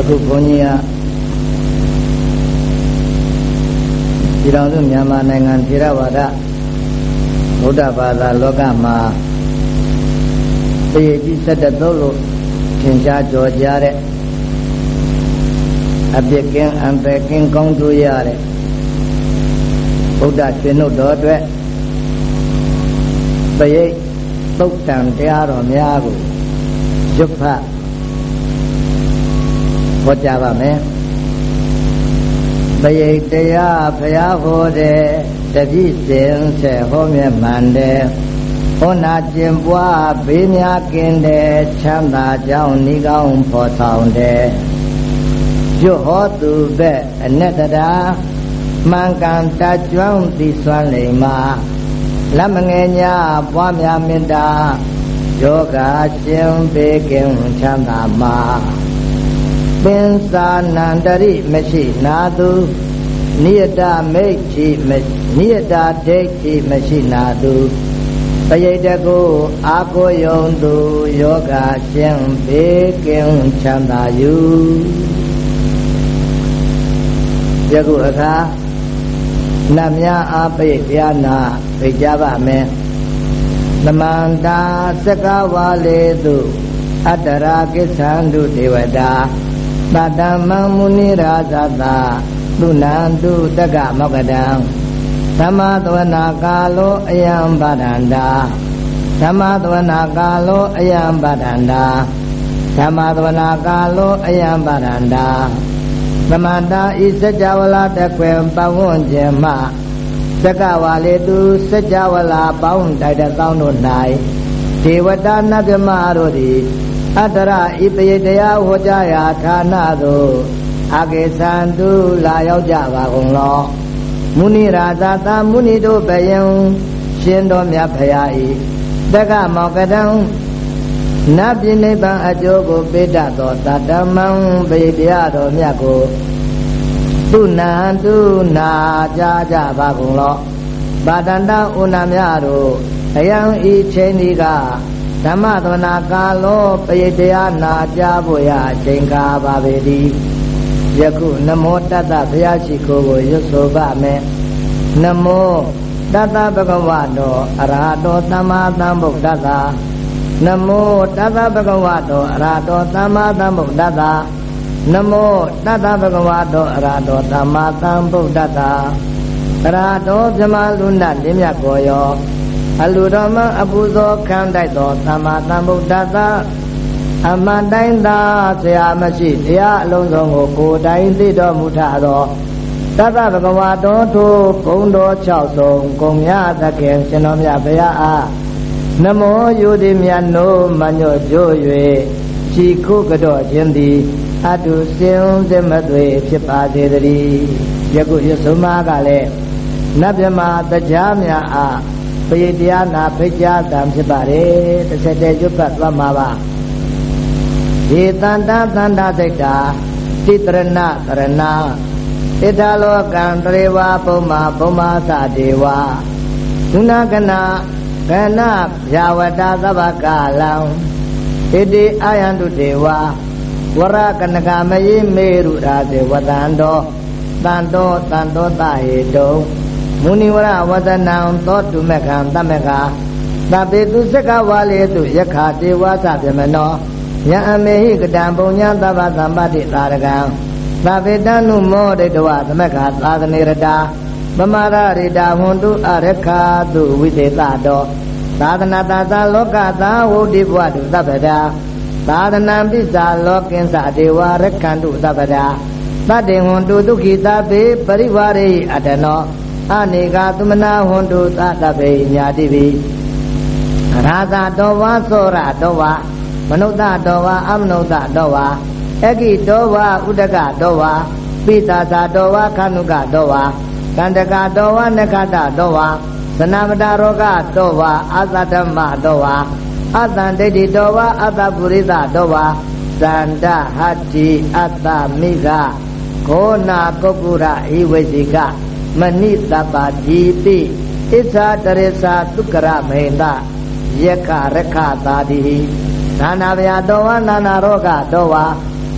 အခုဘုန်းကြီးကပြည်တော်စုမြန်မာနိုင်ငံထေရဝါဒဗုဒ္ဓဘာသာလောကမှာသေကြီးဆက်တဲ့သုံးလို့ထင်ရှားကြော်ကြားတဲ့အပြစ်ကင်းအံပယ်ကင်းကောင်းကျိုးရတဲ့ဗုဒ္ဓရှင်တို့တော်အတွက်ပရိတ်သုတ်တံတရားတော်များကိုရွတ်ဖတ် ဟောကြားပါမယ်ပရိတ်တရားဖရာဟောတဲ့တတိစင်ဆက်ဟောမြတ်မှန်တဲ့ဟောနာကျင်ပွားဘေးများကင်းတဲ့ချမ်းသာကြောင်းဤကောင်းဖော်ဆောင်တဲ့ကျွဟောသူပဲ့အနတ္တရာမှန်ကန်တကြွန့်သီစွမ်းလိမ္မာလက်မငယ်ညာပွားများမေတ္တာယောဂရှင်ပေကင်ချမ်းသာမှာ ပင်စာနန္တရိမရှိနာသူနိယတမိတ်ချိနိယတဒိဋ္ဌိမရှိနာသူပရိတကုအာကိုယုံသူယောဂရှင်ပေကင်ချမ်းသာယူယခုအခါနတ်များအားပိတ်တရားနာဖိတ်ကြပါမယ်သမန္တာစကဝါလေတုအတ္တရာကိသံတုဒေဝတာ တတမံမုနိရာဇတာသုနန္တုတက္ကမောကတံသမသဝနာကာလောအယံဗဒန္တာသမသဝနာကာလောအယံဗဒန္တာသမသဝနာကာလောအယံဗဒန္တာသမန္တာဤစัจ java လာတကွယ်ပဝွန်ခြင်းမှစကဝါလေသူစัจ java လာပေါင်းတိုက်တဲ့သောင်းတို့၌ဒေဝတာနတ်မြမတို့သည် အတ္တရဤပယတရားဟောကြားရာဌာနသို့အကေသံတုလာရောက်ကြပါကုန်လောမုနိရာဇာသာမုနိတို့ဘယံရှင်တော်မြတ်ဖရာဤတက္ကမောကတံနတ်ပြည်နိဗ္ဗာန်အကျိုးကိုပေးတတ်သောတတမံပေတရားတော်မြတ်ကိုသူနံသူနာကြကြပါကုန်လောဗာတန္တဥနာမြတို့အယံဤချိန်ဒီက ဓမ္မသနာကာလောပေတရားနာကြဖို့ရအချိန်ကားပါပေသည်ယခုနမောတတ္တဘုရားရှိခိုးကိုရွတ်ဆိုပါမယ်နမောတတ္တဘဂဝတောအရဟတောသမ္မာသမ္ဗုဒ္ဓသာနမောတတ္တဗဂဝတောအရဟတောသမ္မာသမ္ဗုဒ္ဓသာနမောတတ္တဗဂဝတောအရဟတောသမ္မာသမ္ဗုဒ္ဓသာအရဟတောမြမလူဏလင်းမြတ်ကိုယော အလူတော်မအပူဇော်ခံတိုက်သောသမ္မာသမ္ဗုဒ္ဓသာအမှန်တိုင်းသာဆရာမရှိတရားအလုံးစုံကိုကိုယ်တိုင်သိတော်မူထသောတသဗ္ဗကဝါတော်ထိုဂုံတော်6ဆုံးဂုံမြသခင်ရှင်တော်မြတ်ဘုရားအားနမောယုတိမြတ်နိုးမညွတ်ကြွ၍ခြိခုကတော့ခြင်းသည်အတုစင်စမသွေဖြစ်ပါစေတည်းယခုရဆုံးမကလည်းနတ်မြမတရားများအား ပိတရားနာဖိတ်ကြားတံဖြစ်ပါတယ်တစ်ဆက်တည်းရွတ်ပတ်သွားမှာပါေတန္တသန္တာစိတ်တာတိတရဏကရဏဣတလောကံတရေဝပုမ္မာပုမ္မာသဒေဝဒုနာကနာကနဗျာဝတသဗ္ဗကလံဣတိအာယန္တုဒေဝဝရကနကမယေမေရုရာစေဝတံတောတန်တောတန်တောတဟေတုံ မုနိဝရဝဒနံသောတုမကံတမကသဗ္ဗေသူစကဝါလေတုယက္ခတေဝသဗ္ဗမနောယံအမေဟိကတံပုံညာသဗ္ဗသမ္ပတိသာရကံသဗ္ဗေတနုမောဒိတဝသမက္ခသာသနေရတာပမာရရိတာဟွန်တုအရခာတုဝိသေတတောသာသနာတာသာလောကသာဝုဒိဘဝတုသဗ္ဗတာသာသနံပိစာလောကင်္စဒေဝရခန္တုသဗ္ဗတာတတ္တေဟွန်တုဒုက္ခိတပေပရိဝရေအတနော အနေကသမနာဟွန်တုသတ္တပေညာတိပိရာဇတောဝါသောရတောဝါမနုဿတောဝါအမနုဿတောဝါအကိတောဝါဥဒကတောဝါပိသာသာတောဝါခဏုကတောဝါကန္တကတောဝါနခတတောဝါသနမတရောဂတောဝါအာသဓမ္မတောဝါအတန်ဒိဋ္ဌိတောဝါအတ္တပုရိသတောဝါသန္တဟတ္တိအတ္တမိကခောနာကုက္ကုရဣဝိစိက မဏိတပတိပိဣစ္ဆာတရစ္ဆာသုကရမေန္တယက္ခရခသာတိနာနာဗျာတောဝါနာနာရောဂတောဝါ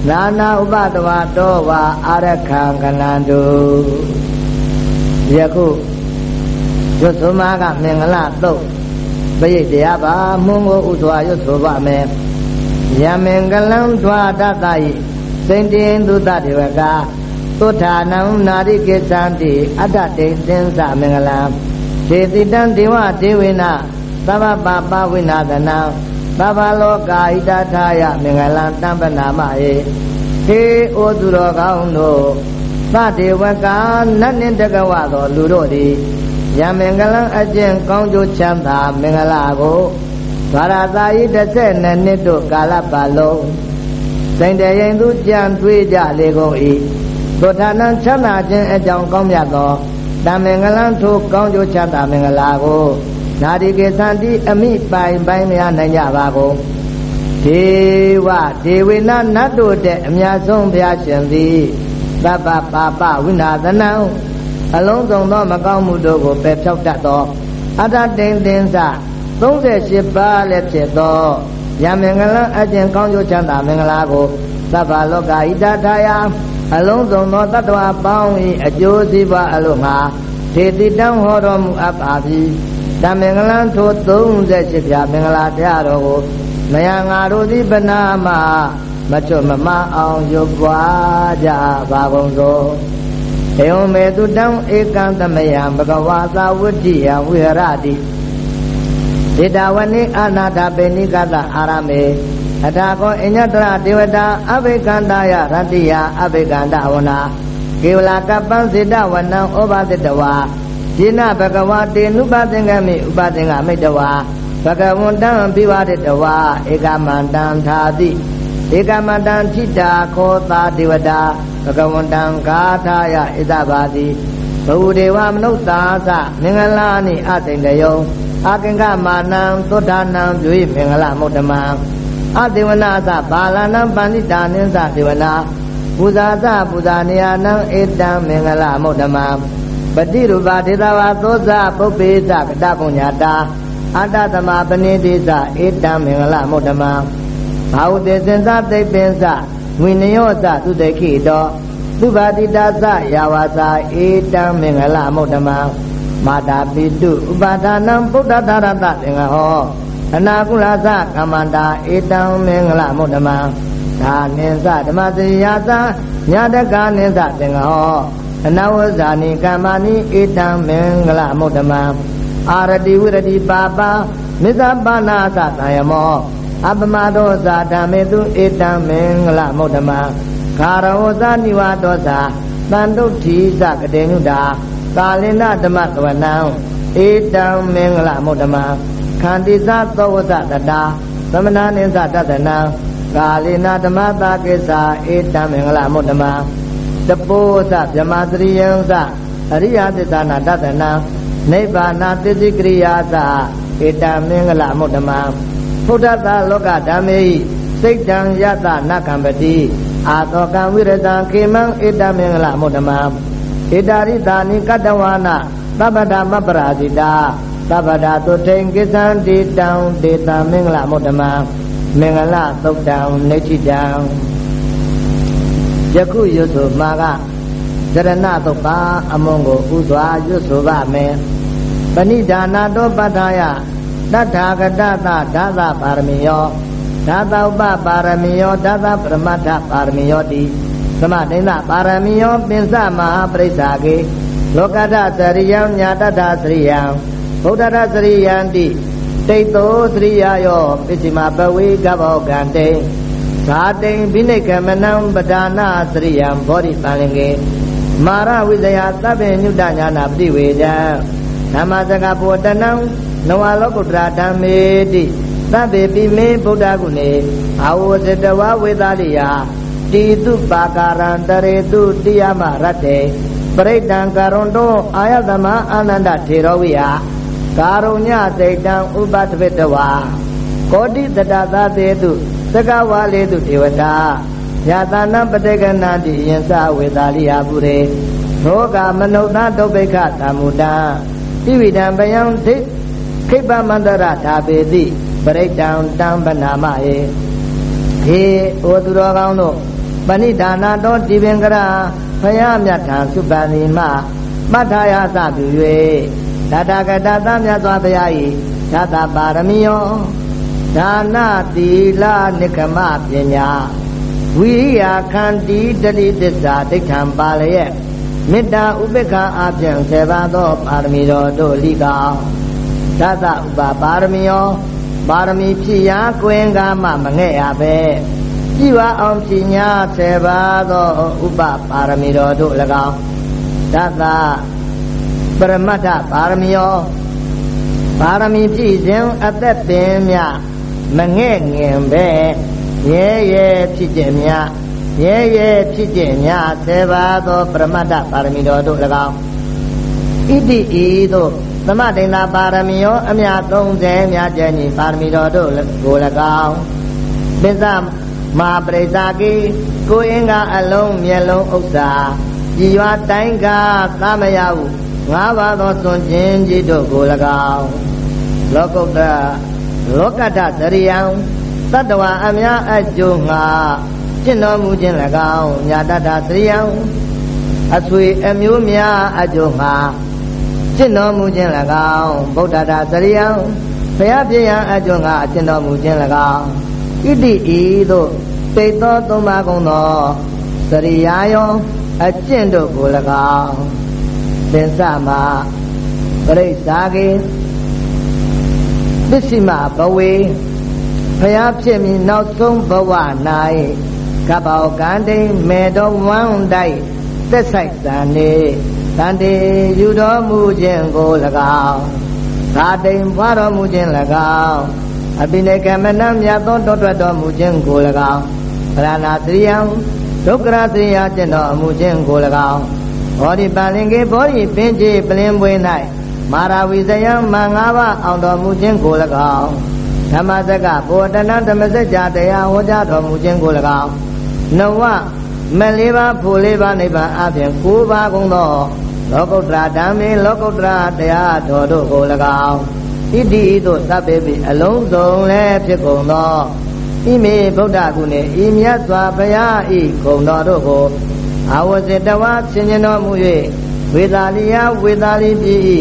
နာနာဥပတဝတောဝါအာရခံကနန္တုယခုရွတ်သမကမင်္ဂလာတုတ်ပရိတ်တရားပါမုံကိုဥစွာရွတ်ဆိုပါမယ်ယမင်္ဂလံထွာတတယိစိန်တင်သုတတေဝက သုထာနံနာရိကိသံတိအတ္တတိသင်္သမင်္ဂလံခြေတိတံဒေဝဒေဝိနသဗ္ဗပါပဝိနာသနံသဗ္ဗလောကာဣတထာယမင်္ဂလံတံပနာမယေဟေဩသူတော်ကောင်းတို့သတေဝကနတ်နှင့်တကဝသောလူတို့သည်ယမင်္ဂလံအကျင့်ကောင်းကျိုးချမ်းသာမင်္ဂလာကိုဗာရသာယိ12နှစ်တို့ကာလပတ်လုံးစိန်တရင်သူကြံတွေးကြလေကုန်၏ သုထာနံချမ်းသာခြင်းအကြောင်းကောင်းမြတ်သောတမင်္ဂလံထိုကောင်းကျိုးချမ်းသာမင်္ဂလာကိုနာဒီကေသန္တိအမိပိုင်ပိုင်မရနိုင်ကြပါကုန်ဒေဝဒေဝေနနတ်တို့တဲ့အများဆုံးဘုရားရှင်သည်သဗ္ဗပါပဝိနာသနံအလုံးစုံသောမကောင်းမှုတို့ကိုပယ်ဖြောက်တတ်သောအတ္တတိန်သင်္စ38ပါးလည်းဖြစ်သောယမင်္ဂလအကျင့်ကောင်းကျိုးချမ်းသာမင်္ဂလာကိုသဗ္ဗလောကဣဒထာယ အလုံးစုံသောတ attva ပေါင်း၏အကျိုးစီးပွားအလို့ငါထေတိတံဟောတော်မူအပ်ပါပြီတမင်္ဂလထို38ပြမင်္ဂလာတရားတော်ကိုမယငါတို့သည်ပနာမမချွတ်မမအောင်ရွပွားကြပါကုန်သောေဝမေတုတံဧကံသမယံဘဂဝါသာဝတ္တိယဝိဟရတိဒေတာဝနိအာနာတာပေနိကတအာရမေ အထာကောအညတရဒေဝတာအဘိကန္တာယရတ္တိယအဘိကန္တဝနာကေဝလာကပ္ပံစေတဝနံဩဘာတတဝါယေနဘဂဝါတေနုပသင်္ကမိဥပသင်္ကမိတဝါဘဂဝန္တံပိဝရတဝါဧကမန္တံသာတိဧကမန္တံထိတာခောတာဒေဝတာဘဂဝန္တံဂါထာယဣသဘာတိဘဝဒေဝမနုဿာသမင်္ဂလာနိအတိန်တယုံအာကင်္ဂမာနံသုဒ္ဓနာံပြု၏မင်္ဂလာမုဒ္ဓမံ အဒေဝနာသဘာလနံပန္တိတာနိသဒေဝနာပူဇာသပူဇာနေယနံဧတံမင်္ဂလာမုဒ္ဓမံပတိရူပဒေသဝါသောဇပုပ္ပေသကတပုညတာအတ္တသမပဏိတိသဧတံမင်္ဂလာမုဒ္ဓမံဘာဝတေစင်္သသိပ္ပင်္စဝိနယောသသူတေခိတောသုဘာတိတာသယာဝါစာဧတံမင်္ဂလာမုဒ္ဓမံမာတာပိတုဥပါဒနံဗုဒ္ဓသာရတသင်္ဃဟော အနာကုလသကမ္မန္တာဧတံမင်္ဂလမုဒ္ဓမံဒါနိသဓမ္မစရိယာသညာတကနိသသင်္ဃဟောအနဝဇာနိကမ္မာနိဧတံမင်္ဂလမုဒ္ဓမံအာရတိဝရတိပါပါမစ္ဆပါဏာသတယမောအပမဒောဇာဓမ္မေတုဧတံမင်္ဂလမုဒ္ဓမံခါရောဇာနိဝါဒောဇာတန်တုဋ္ဌိသကတေနုတာသာလင်္ဒဓမ္မသဝနံဧတံမင်္ဂလမုဒ္ဓမံ ခန္တိသသောဝဇတတာသမဏနိသတတနံကာလိနာဓမ္မတာကိစ္စဧတံမင်္ဂလမုဒ္ဓမံတပုသဗြဟ္မသရိယံသအရိယသစ္စာနာတတနံနိဗ္ဗာနာသစ္စကရိယာသဧတံမင်္ဂလမုဒ္ဓမံဘုဒ္ဓသာလောကဓမ္မေစိတ်တံယတနကံပတိအာသောကံဝိရတံခေမံဧတံမင်္ဂလမုဒ္ဓမံဣတာရိတာနိကတဝါနသဗ္ဗဒမပရာဇိတာ သဗ္ဗဒသုထိန်ကိသံတေတံဒေတာမင်္ဂလမုဒ္ဓမံမင်္ဂလသုတ်တံနေတိတံယခုရွတ်ဆိုမှာကဇရဏသုတ်ပါအမုံကိုဥစွာရွတ်ဆိုပါမယ်ပဏိဒါနာတောပတ္ထာယတထာဂတသဒါသပါရမီယောဒါသဥပပါရမီယောဒါသပရမတ္ထပါရမီယောတိသမဒိဋ္ဌပါရမီယောပင်စမဟာပရိစ္ဆာကေလောကတသရိယံညာတတသရိယံ ဗုဒ္ဓတသရိယံတိတိတ်သောသရိယယောပစ္စည်းမပဝေကဘောကံတေဇာတိန်ဘိနိကမနံပဒါနာသရိယံဘောဓိပန္လင်ကေမာရဝိဇယသဗ္ဗညုတညာနာပတိဝေဒံဓမ္မစကပောတနံနဝလောကုတ္တရာဓမ္မေတိသဗ္ဗေပိမေဗုဒ္ဓဂုဏေအာဝဇတဝဝေသလိယတိတုပါကာရံတရေတုတိယမရတ္တေပရိဒံကာရုံတောအာယသမအာနန္ဒထေရဝိယ ကာရုညစိတ်တံဥပတပိတဝါကောတိတတသာတေတုသကဝါလေတုဒေဝတာယတာနံပတေကနာတိယင်္စဝေသာလိယပုရေသောကမနုဿဒုဗ္ဗိခသမ္မုတံတိဝိဒံပယံဒိခိပမန္တရဓာပေတိပရိဒံတံပနာမယေဟေဩသူတော်ကောင်းတို့ပဏိဒါနာတော်ဒီပင်ကရာဖယားမြတ်ထံစုပန်ဒီမပတ္ထာယသပြု၍ တတကတသမြတ်စွာဘုရား၏သတ္တပါရမီယောဒါနသီလနိကမပညာဝိရိယခန္တီတတိသစ္စာဒိဋ္ဌံပါလျက်မေတ္တာဥပေက္ခအပြင်ဆေပါသောပါရမီတော်တို့လိကောင်သတ္တဥပပါရမီယောပါရမီဖြစ်ရာကွင်ကားမှမငဲ့ရပဲကြည်ဝအောင်ပညာဆေပါသောဥပပါရမီတော်တို့၎င်းသတ္တ ပရမတ္ထပါရမီယောပါရမီဖြစ်စဉ်အသက်ပင်မြမငဲ့ငင်ပဲရဲရဲဖြစ်ခြင်းများရဲရဲဖြစ်ခြင်းများဆေပါသောပရမတ္ထပါရမီတော်တို့၎င်းဣတိဤသို့သမတိန်သာပါရမီယောအမြ30မြတ်ကျင်ကြီးပါရမီတော်တို့ကို၎င်းပိဿမဟာပရိသကိကိုအင်္ဂါအလုံးမျက်လုံးဥစ္စာကြည်ရွာတိုင်းကသမယဟု ငါးပါးသောသွန်ခြင်းကြီးတို့ကို၎င်းလောကုတ္တလောကတ္တသရိယံတတ္တဝအများအကျိုးငါကျင့်တော်မူခြင်း၎င်းညာတတ္တသရိယံအဆွေအမျိုးများအကျိုးငါကျင့်တော်မူခြင်း၎င်းဗုဒ္ဓတာသရိယံဘုရားပြည့်ရန်အကျိုးငါကျင့်တော်မူခြင်း၎င်းဣတိဤသို့တိတ်သောသုံးပါးကုန်သောသရိယာယောအကျင့်တို့ကို၎င်း သင်္စမှာပရိစ္ဆာကေပစ္စည်းမဘဝေဖျားဖြစ်မည်နောက်ဆုံးဘဝ၌ကပ္ပောကန္တိမေတော်ဝမ်းတိုက်သက်ဆိုင်တန်နေတန်တေယူတော်မူခြင်းကို၎င်းသာတိမ်ဖွာတော်မူခြင်း၎င်းအပိနေကမနမြတ်သောတောထွက်တော်မူခြင်းကို၎င်းပရဏာသရိယံဒုက္ခရသရိယကျင့်တော်အမှုခြင်းကို၎င်း ဘောဓိပလင်္ကေဘောဓိပင်ကြီးပလင်ပွေ၌မာရာဝိဇယံမငါးပါးအောင်တော်မူခြင်းကို၎င်းဓမ္မစကဘောတနဓမ္မစကြာတရားဟောကြားတော်မူခြင်းကို၎င်းနဝမလေးပါးဖို့လေးပါးနိဗ္ဗာန်အပြင်၉ပါးကုန်သောလောကုတ္တရာဓမ္မေလောကုတ္တရာတရားတော်တို့ကို၎င်းဣတိဤသို့သဗ္ဗေပိအလုံးစုံလည်းဖြစ်ကုန်သောဣမေဗုဒ္ဓကုနေဤမြတ်စွာဘုရားဤဂုဏ်တော်တို့ကို အဝဇတဝဆင်ញတော်မူ၍ဝေသာလိယဝေသာလိပြည်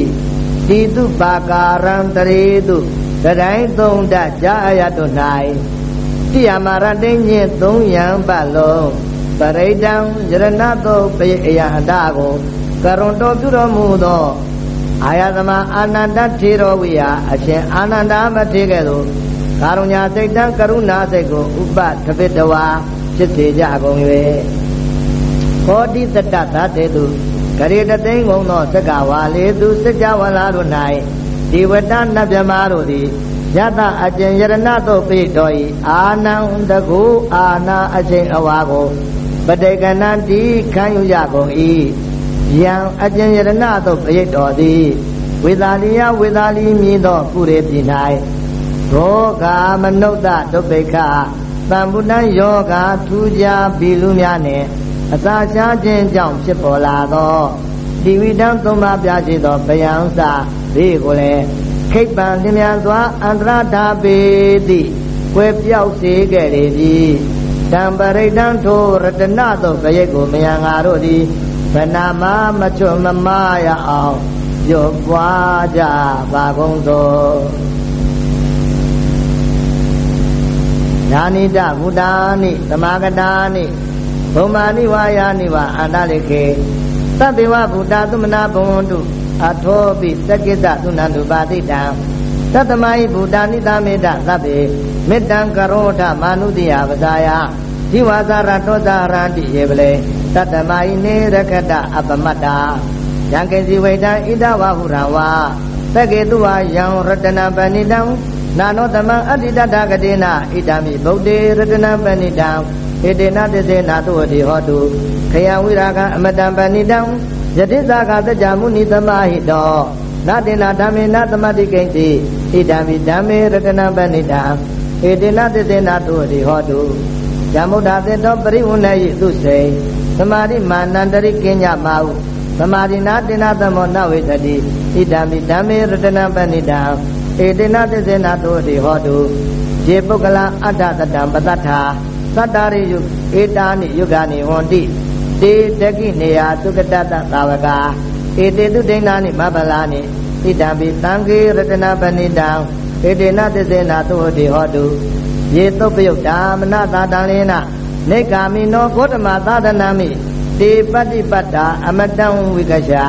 တိတုပါကာရံတရေတုတတိုင်းသုံးတကြာအယတု၌တိယမရတိညင်သုံးယံပတ်လုံးပရိဒံယရဏတုပိအယအတကိုကရုံတော်ပြုတော်မူသောအာယသမအာနန္ဒထေရဝိယအရှင်အာနန္ဒမထေကဲ့သို့ကာရုဏာစိတ်တံကရုဏာစိတ်ကိုဥပသပိတဝါဖြစ်စေကြကုန်၍ ခောတိတတသတေတုဂရေတသိန်းကုန်သောသက္ကဝါလေသူစัจ java လာတို့၌ဒီဝတ္တနဗြမာတို့သည်ယတအကျင်ယရဏသို့ပိတော်၏အာနံတကူအာနာအချိန်အဝါကိုပတေကနံတိခံယူကြကုန်၏ယံအကျင်ယရဏသို့ပိတော်သည်ဝေသာလီယဝေသာလီမြည်သောကုရေပြည်၌ရောဂာမနုဿဒုဗ္ဗေခသံဗုဒ္ဓယောဂါထူးခြားဘီလူများနှင့် အစာရှားခြင်းကြောင့်ဖြစ်ပေါ်လာသောဒီဝိတံသုံးပါးပြရှိသောဗယံစာဒီကိုလည်းခိတ်ပံလျင်စွာအန္တရဓာပေတိကွယ်ပြောက်စေခဲ့လေပြီတံပရိဒံထိုရတနသောဘရိတ်ကိုမယံငါတို့သည်ဗနာမမချွတ်မမရအောင်ပြုတ်ပွားကြပါကုန်သောညာနိတဘုဒ္ဓာနိသမာဂတာနိ ဘုံမာနိဝါယာနိဝါအန္တလိခေသတ္တေဝဗုဒ္ဓသမနာဘဝန္တုအထောပိသကိစ္စသုဏန္တုပါတိတံသတ္တမဟိဗုဒ္ဓနိသမေတ္တသဗ္ဗေမေတ္တံကရောထမာနုတိယပဇာယဇိဝဇာရတောဇာရန္တိယေပလေတတ္တမဟိနေရခတအပမတ္တာယံကေစီဝိတံဣဒဝဟုရဝါသကေတုဝယံရတနာပဏိတံနာနောတမံအတ္တိတတကတိနာဣဒမိဗုဒ္ဓေရတနာပဏိတံ ဣတေနတစေနာတုဝတိဟောတုခယဝိရာကအမတံပဏိတံယတိသကသကြမုနိသမဟိတောနတေနာဓမ္မေနသမတိကိဉ္စီဣဒံမိဓမ္မေရတနာပဏိတံဣတေနတစေနာတုဝတိဟောတုဇမုဒ္ဓသေတောပရိဝဏ္ဏယိသုစေသမာရိမာနန္တရိကိညမဟုသမာရိနာတေနာသမောနဝေတတိဣဒံမိဓမ္မေရတနာပဏိတံဧတေနသစ္စေနာတုတိဟောတုယေပုဂ္ဂလအတ္တတတံပတ္ထာ သတ္တရိယုဧတာနိယုဂာနိဝန္တိတေတကိနေယသုကတတသာဝကာဧတေတုဒိဋ္ဌာနိမဗလာနိဣတံပိသံဃေရတနာပဏိတံဧတေနသစ္စေနာသုဟတိဟောတုယေသုပယုတ်တာမနတာတံလေနနေကာမိနောဂေါတမသာသနာမိတေပတ္တိပတ္တာအမတံဝိကရှာ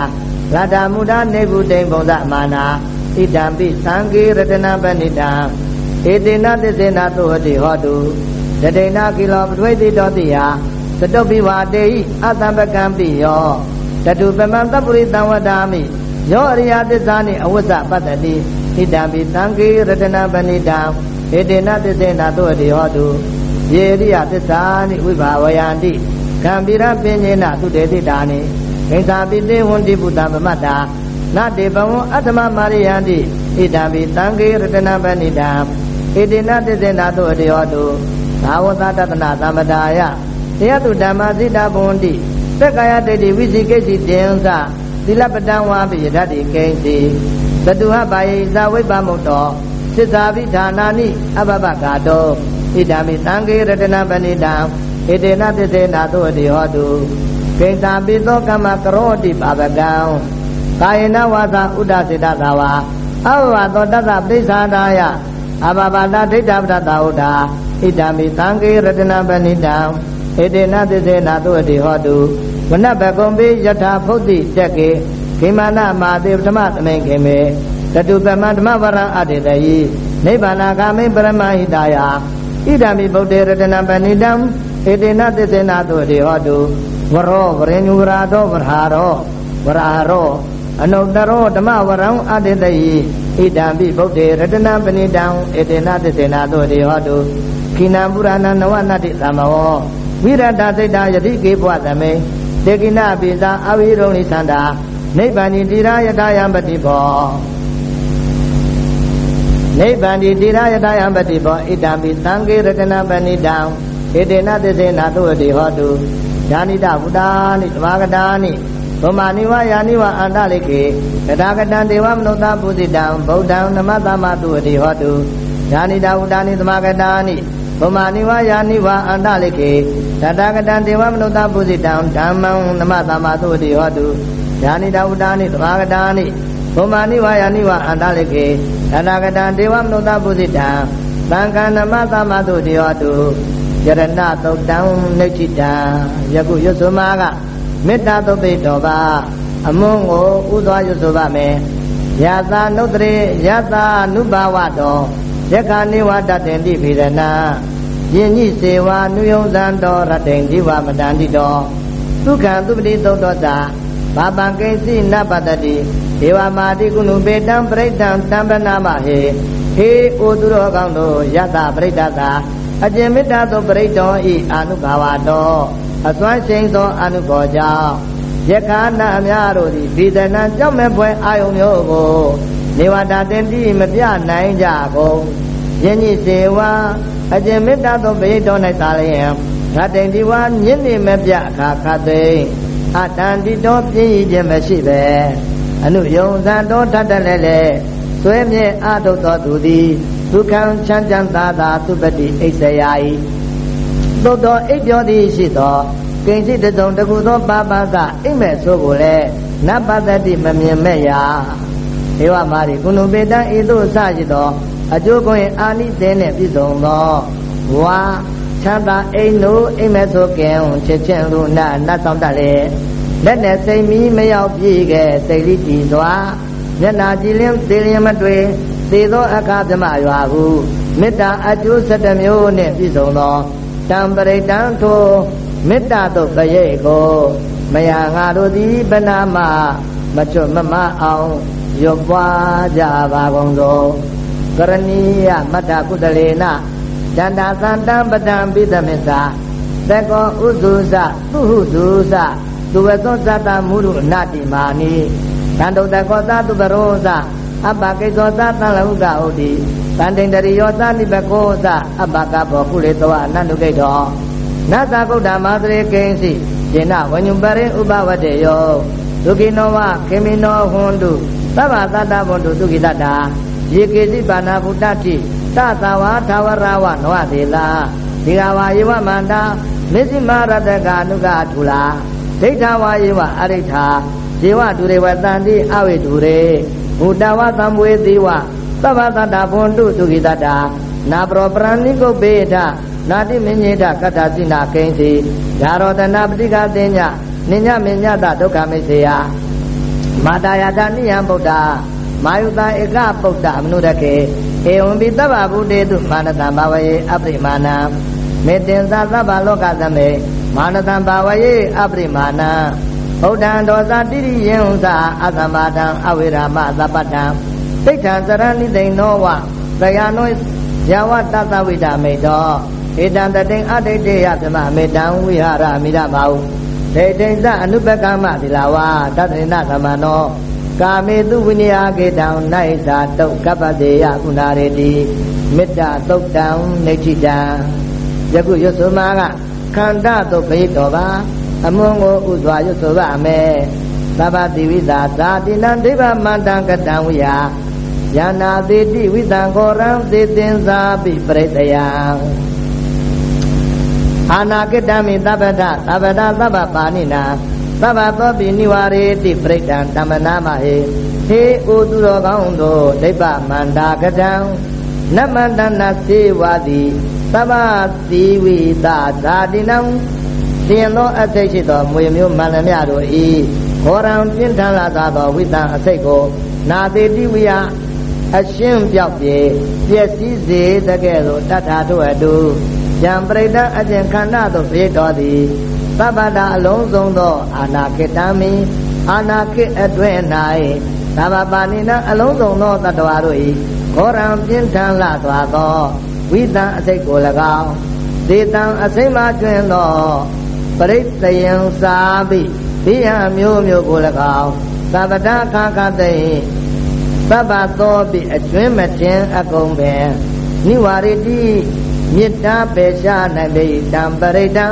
ရတ္တမူဒနေဗုတိံဘုံသမာနာဣတံပိသံဃေရတနာပဏိတံဧတေနသစ္စေနာသုဟတိဟောတု တတိနာကိလောပထွေတိတောတိယသတုပိဝါတေဟိအတံပကံပိယောတတုပမံတပ္ပုရိတံဝတာမိယောအရိယသစ္စာနိအဝဇ္ဇပတ္တိဣတံပိသံဃေရတနာပဏိတံဧတေနသစ္စေနာသုဟတိဟောတုယေရိယသစ္စာနိဝိဘာဝယန္တိကံပိရပင်ညေနသုတေတိတာနိဂိသာပိတေဝန္တိပုတ္တမမတ္တာနတေဘဝံအတ္တမမာရိယန္တိဣတံပိသံဃေရတနာပဏိတံဣတိနသစ္စေနာသုဟတိဟောတု သာဝတတတနာသမ္ပဒါယတရားသူဓမ္မစိတဘွန်တိသက္ကာယတေတိဝိသိကိစီတင်္စသီလပတံဝါပိယတတိကိဉ္စီသတုဟဘာယိဇဝိပမုတ်တောသစ္စာပိဌာနာနိအဘဘဂါတောဣဒာမိသံဃေရတနာပဏိတံဣတေနသစ္စေနာသောတိဟောတုကိဉ္စာပိသောကမ္မကရောတိပါပကံကာယနာဝါစာဥဒ္ဒစေတသာဝါအဘဝသောတသပိစ္ဆာဒါယအဘဘာဒဒိဋ္ဌပတ္တသာဝတာ ဣဒာမိသံဃေရတနာပဏိတံဣတေနသစ္စေနာသောတိဟောတုဝနဘကုံပိယထာဖုတ်တိတက်ကေခိမာနမာတေပထမသမိန်ခေမေတတုပမဓမ္မဝရံအတေတယိနိဗ္ဗာနာဂမိပရမဟိတာယဣဒာမိဗုဒ္ဓေရတနာပဏိတံဣတေနသစ္စေနာသောတိဟောတုဝရောဝရညုရာသောဝရဟာရောဝရဟာရောအနုတ္တရောဓမ္မဝရံအတေတယိဣဒံပိဗုဒ္ဓေရတနာပဏိတံဣတေနသစ္စေနာသောတိဟောတု ကိဏပုရဏနဝနတိသမဝောဝိရတစိတ်တယတိကေဘဝသမေတေကိဏပိသာအဝိရုံလိသန္တာနိဗ္ဗာန်တိတိရယတယံပတိဘောနိဗ္ဗာန်တိတိရယတယံပတိဘောဣတံပိသံဃေရတနာပဏိတံဣတေနသစ္စေနာသုတေဟောတုဓာနိတဗုဒ္ဓာနိသမာဂတာနိဗမာနိဝယာနိဝအန္တလိကေတထာဂတံဒေဝမနုဿပုဇိတံဗုဒ္ဓံနမသမတုအတိဟောတုဓာနိတဝုဒ္ဓာနိသမဂတာနိ ဘုမာနိဝါယာနိဝါအန္တလိခေတတကတံဒေဝမနုဿပုဇိတံဓမ္မံနမသမသုတိဟောတုယာနိတဝုတာနိသမာကတာနိဘုမာနိဝါယာနိဝါအန္တလိခေတတကတံဒေဝမနုဿပုဇိတံသံဃာနမသမသုတိဟောတုယရဏသုတ်တံနိဋ္ဌိတံယခုရွတ်ဆိုမှာကမေတ္တာသုတ်ပိတော်ပါအမွန်းကိုဥသွားရွတ်ဆိုပါမယ်ယသာနုတရေယသာနုဘာဝတော် ယက္ခနိဝတတင်တိဖိရဏယင်ညိစေဝနုယုံသံတော်ရတိန်ဒီဝမတန္တိတော်ဒုက္ခံသူပတိသုတ်တော်သာဘာပံကိစီနပတတိဒေဝမာတိကုဏုပေတံပရိဒံတံပနာမဟေဟေအိုသူတော်ကောင်းတို့ယတပရိဒတာအကျင်မေတ္တာသောပရိတော်ဤအာနုဘာဝတော်အစွမ်းရှိန်သောအာနုဘောကြောင့်ယက္ခဏအများတို့သည်ဒီတဏံကြောင့်မဲ့ပွဲအာယုံမျိုးကို နေဝတာတင်တိမပြနိုင်ကြကုန်ယဉ်ညိစေဝါအကျင့်မေတ္တာသောပရိတော်၌သာလျင်ငါတိန်ဒီဝါညစ်နေမပြအခါခတ်သိအတန်တိတော်ပြည့်ရခြင်းမရှိပဲအနုယုံသံတော်ထတလည်းလေသွဲမြဲအထုတ်တော်သူသည်ဒုက္ခံချမ်းချမ်းသာသာသူပတိအိဆရာဤသို့တော်အိပ်ပြောသည်ရှိသောကိဉ္စိတစုံတကူသောပါပါကအိမ်မဲ့ဆိုကိုလည်းနတ်ပတ္တိမမြင်မဲ့ရာ ဧဝမာရိကုဏုပေတံဤသို့စရှိသောအကျိုးကိုရင်အာနိသင်နဲ့ပြည့်စုံသောဝါချမ်းသာအိမ်တို့အိမ်မဲ့ဆိုကင်ချစ်ချင်းလူနာနတ်ဆောင်တတ်လေလက်နဲ့စိတ်မီမရောက်ပြည့်ခဲ့စိတ်လိတည်စွာမျက်နာကြည်လင်းသေးလျင်မတွေ့သေသောအခါပြမရွာဟုမေတ္တာအကျိုး7မျိုးနှင့်ပြည့်စုံသောတံပရိတံထိုမေတ္တာတို့ပရိတ်ကိုမယာငါတို့သည်ဘနာမ မချွတ်မမအောင်ရွပွားကြပါကုန်သောကရဏီယမတ္တကုတလေနတန္တာသန္တံပတံပိသမစ္စာသကောဥစုစသူဟုစုစသူဝသောသတ္တမုရုအနတိမာနိတန္တုတကောသသူပရောစအပ္ပကိသောသသံလဟုကဥတိတန္တိတရိယောသနိဘကောသအပ္ပကဘောကုလေသောအနန္တုကိတောနသဗုဒ္ဓမာတရေကိဉ္စီယေနဝညုပရိဥပဝတ္တေယော ဒုက္ခိနောဝခေမိနောဟွန်တုသဗ္ဗသတ္တဘုဒ္ဓဒုက္ခိတတာယေကေစီပါဏာဘုတ္တိသသဝါသာဝရဝနောသေလာဒီကဝါယေဝမန္တာမစ္စည်းမရတကအနုကထူလာဒိဋ္ဌဝါယေဝအရိဋ္ဌာဇေဝဒုရေဝတန်တိအဝိဒုရေဘုဒ္ဓဝသံဝေသီဝသဗ္ဗတတ္တဘွန်တုဒုခိတတ္တာနာပရောပရဏိကုပေထနာတိမညေထကတ္တစိနာကိဉ္စီဓာရောတနာပတိကသိည နိညမညတဒုက္ခမိစေယမာတာယတာနိယံဗုဒ္ဓမာယုတာဧကပုဒ္ဓအမနုရကေဧဝံပိသဗ္ဗဗုတေတုမာနတံဘာဝယေအပရိမာဏံမေတ္တင်္သသဗ္ဗလောကသမေမာနတံဘာဝယေအပရိမာဏံဗုဒ္ဓံဒောဇာတိရိယံဥ္စာအသမ္မာတံအဝိရာမသပ္ပတံတိဋ္ဌံစရဏိသိဏောဝသယနောယဝတတဝိဒမေတောဧတံတတိအဋ္ဌိတေယပြမမေတံဝိဟာရမိရမဟု ဒေတိန်သအနုပကမသီလာဝတတရိဏသမနောကာမေတုဝိနည်းကေတံနိုင်သာတုတ်ကပ္ပတေယကုဏရေတိမေတ္တာတုတ်တံနေတိတံယခုရွတ်ဆိုမှာကခန္ဓာတုတ်ပိတော်ပါအမွန်ကိုဥစွာရွတ်ဆိုပါမယ်သဗ္ဗတိဝိသာသာတိနံဒိဗ္ဗမန္တံကတံဝိယယနာတိတိဝိတံခောရံသေတင်္သာပိပရိတယံ အာနာကိတံမိသဗ္ဗတသဗ္ဗတသဗ္ဗပါဏိနာသဗ္ဗသောပိနိဝရေတိပရိတံတမနာမဟေဟေဥသူတော်ကောင်းတို့ဒိဗ္ဗမန္တာကတံနမန္တနာစေဝတိသဗ္ဗတိဝိသာသာတိနံတင်သောအစိတ်ရှိသောမွေမျိုးမန္လမြတို့ဤခောရံပြင်းထန်လာသောဝိတံအစိတ်ကို နာတိတိဝိယအရှင်းပြောက်ပြေပျက်စီးစေတကဲ့သို့တတ္ထာတို့အတူ ယံပရိဒအကျင်ခန္ဓာသို့ပြေတော်သည်သဗ္ဗတာအလုံးစုံသောအာနာကိတံမိအာနာကိအတွဲ့၌သဗ္ဗပါဏိနအလုံးစုံသောတတ္တဝါတို့၏ခောရံပြင်းထန်လာသွားသောဝိတံအစိတ်ကို၎င်းဒေတံအစိမ့်မှကျွင်းသောပရိသယံစာပိဘိယမျိုးမျိုးကို၎င်းသဗ္ဗတခါခတိသဗ္ဗသောပိအကျွင်းမတင်အကုန်ပင်နိဝရတိ မေတ္တာပေရှားနိုင်ပေတံပရိတံ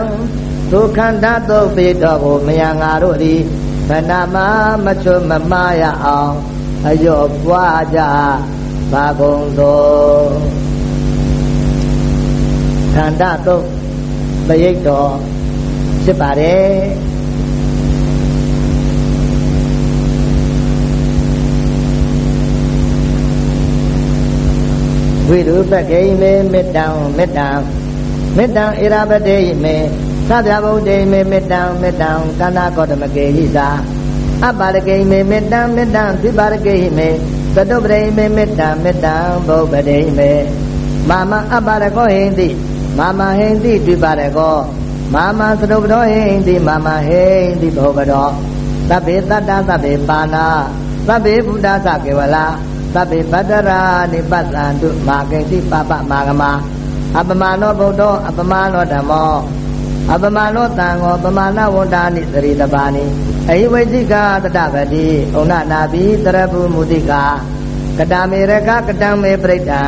ဒုက္ခန္တသုတ်ပေတော်ကိုမယငါတို့သည်ဗနာမမချွတ်မမရအောင်အယောပွားကြပါကုန်သောခန္ဓာသုတ်ပရိတ်တော်ဖြစ်ပါတယ် ဝိရုပကေမေမေတ္တံမေတ္တံမေတ္တံဣရာပတေမေသဗ္ဗဗုဒ္ဓေမေမေတ္တံမေတ္တံကန္နာကောတမကေဟိသာအပ္ပါရကေမေမေတ္တံမေတ္တံသစ္ပါရကေမေသတုပရိမေမေတ္တံမေတ္တံဘုဗ္ဗတေမေမာမအပ္ပါရကောဟိန္တိမာမဟိန္တိဒွိပါရကောမာမသတုပတောဟိန္တိမာမဟိန္တိဘုဗ္ဗတောသဗ္ဗေတတ္တသဗ္ဗေပါဏာသဗ္ဗေဘုဒ္ဓသကေဝလာ သဗ္ဗေဗတ္တရာနိပတ္တံတုမာဂိတိပပမာဂမအပမနောဗုဒ္ဓောအပမနောဓမ္မောအပမနောတံဃောပမာဏဝန္တာနိသရိတပါနိအဟိဝိသိကတတပတိဩနနာပိတရပုမုတိကကတမေရကကတံမေပရိတံ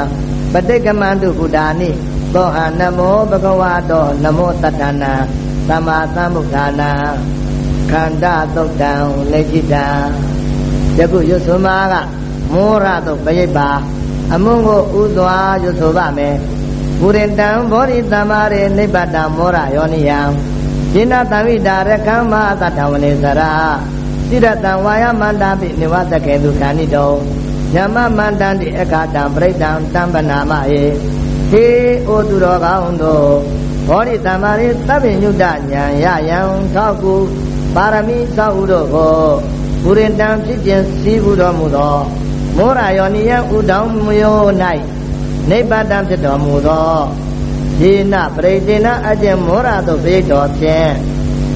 ပဋိကမန္တုဘုဒ္ဓာနိသောဟနမောဘဂဝါတောနမောတတ္ထနာသမ္မာသမ္ဗုဒ္ဓနာခန္ဓာသုတ်တံလေจิตံယခုရွတ်ဆိုမှာက မောရသုတ်ပရိပ္ပါအမုန်းကိုဥစွာရွတ်ဆိုပါမယ်ပုရိတံဘောရိတမရေနိဗ္ဗတံမောရယောနိယံจินတဝိတာရကမ္မသတ္တဝနေစရာစိရတံဝါယမန္တာပိနိဝတကေသူခန္တိတောညမမန္တံတိအခါတံပရိဒံတံပနာမယေဟေဩသူတော်ကောင်းတို့ဘောရိတမရေသဗ္ဗညုတညာယယံသောကုပါရမီသောဥတို့ကိုပုရိတံဖြစ်ခြင်းစည်းဘူးတော်မူသော မောရယောနိယဥတောင်မျိုး၌နိဗ္ဗာန်ဖြစ်တော်မူသောဇေနပရိတေနအကျင့်မောရသို့ပြေတော်ဖြင့်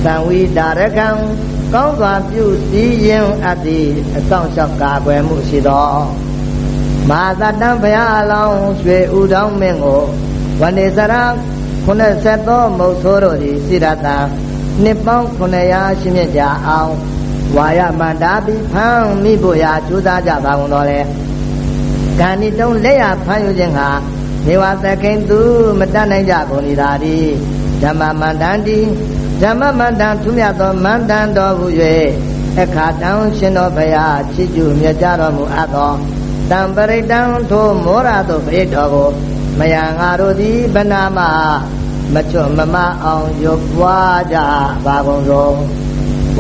သံဝိဒါရကံကောင်းစွာပြုစည်းရင်အပ်သည့်အဆောင်လျှောက်ကာကွယ်မှုရှိသောမာသတံဘုရားအလောင်းရွှေဥတောင်းမင်းကိုဝဏိစရာ90သောမုတ်ဆိုးတို့သည်စိရတံနှစ်ပေါင်း900ရှိမြင့်ကြအောင် ဝါယမန္တာပိဖမ်းမိဖို့ရာကြိုးစားကြပါကုန်တော်လေကံဤတုံးလက်ရဖမ်းယူခြင်းဟာနေဝသခင်သူမတတ်နိုင်ကြကုန်၏သာဒီဓမ္မမန္တန်တိဓမ္မမန္တန်သူမြတ်သောမန္တန်တော်ဟူ၍အခါတံရှင်တော်ဘုရားချစ်ကျူမြတ်ကြတော်မူအပ်သောတံပရိတံထိုမောရသောပရိတော်ကိုမယံငါတို့သည်ဗနာမမချွတ်မမအောင်ရွပွားကြပါကုန်သော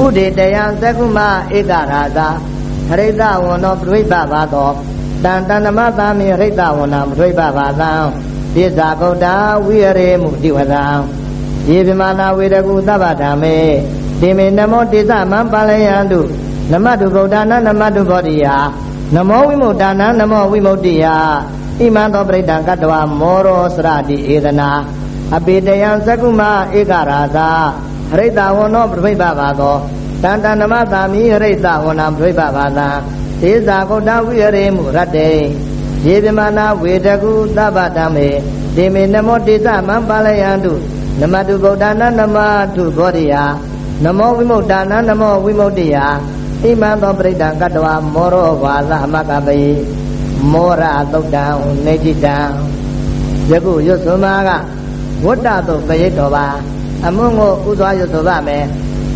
ဥဒေတယံသကုမဧကရာဇာပရိသဝန္နောပြိပဘာသောတန်တန္တမသာမိရိသဝန္နာပြိပဘာသံပိဇာကုတ္တဝိရေမှုတိဝသံယေဗိမာနာဝေရကုသဗ္ဗဓမ္မေတိမေနမောတေသမံပါလယံတုနမတုဗုဒ္ဓနာနမတုဗောဓိယာနမောဝိမု ட்டாන နမောဝိမု ட்டி ယာဣမံသောပရိဒံကတ္တဝမောရောစရတိဧဒနာအပေတယံသကုမဧကရာသာ ဟရိတဝနောပြိပပါသောတန်တနမသာမိဟရိတဝနာပြိပပါသာသေဇာကုတ္တဝိရေမှုရတ္တေယေဗမနာဝေတကုသဗ္ဗဓမ္မေဒေမေနမောတိသမံပါလယံတုနမတုဗုဒ္ဓနာနမတုဘောဓိယာနမောဝိမု ക്ത နာနမောဝိမု ക്തി ယဣမံသောပရိဒံကတ္တဝမောရောဘာသအမကပိမောရသုတ်တံနေတိတံယခုရွတ်ဆိုမှာကဝတ္တသို့ပရိတ်တော်ပါ အမုံကိုဥစွာရွတ်ဆိုပါမယ်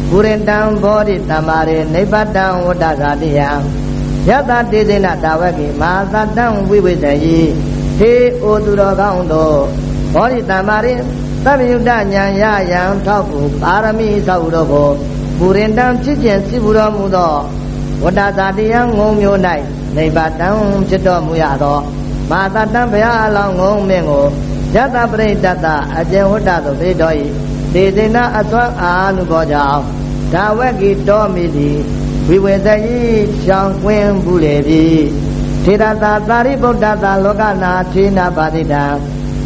ပုရိတံဘောဓိတမ္မာရေနိဗ္ဗတံဝတ္တဇာတိယံယတတေဇေနတာဝကိမာသတံဝိဝိဇယိဟေဩသူတော်ကောင်းတို့ဘောဓိတမ္မာရေသဗ္ဗယုတ္တဉာဏ်ရယံထောက်ဖို့ပါရမီသောက်တို့ကိုပုရိတံဖြစ်ခြင်းစီဘူးတော်မူသောဝတ္တဇာတိယံငုံမျိုး၌နိဗ္ဗတံဖြစ်တော်မူရသောမာသတံဘုရားအလောင်းငုံမင်းကိုယတပရိတတအကျဉ်ဝတ္တသို့ပြေတော်၏ ဒေဇနာအသွမ်းအာနုဘောကြောင့်ဒါဝက်ကြီးတော်မိသည်ဝိဝေသယိရှောင်းကွင်းဘူးလေပြီထေရတာသာရိပုတ္တသာလောကနာထေနာပါတိတံ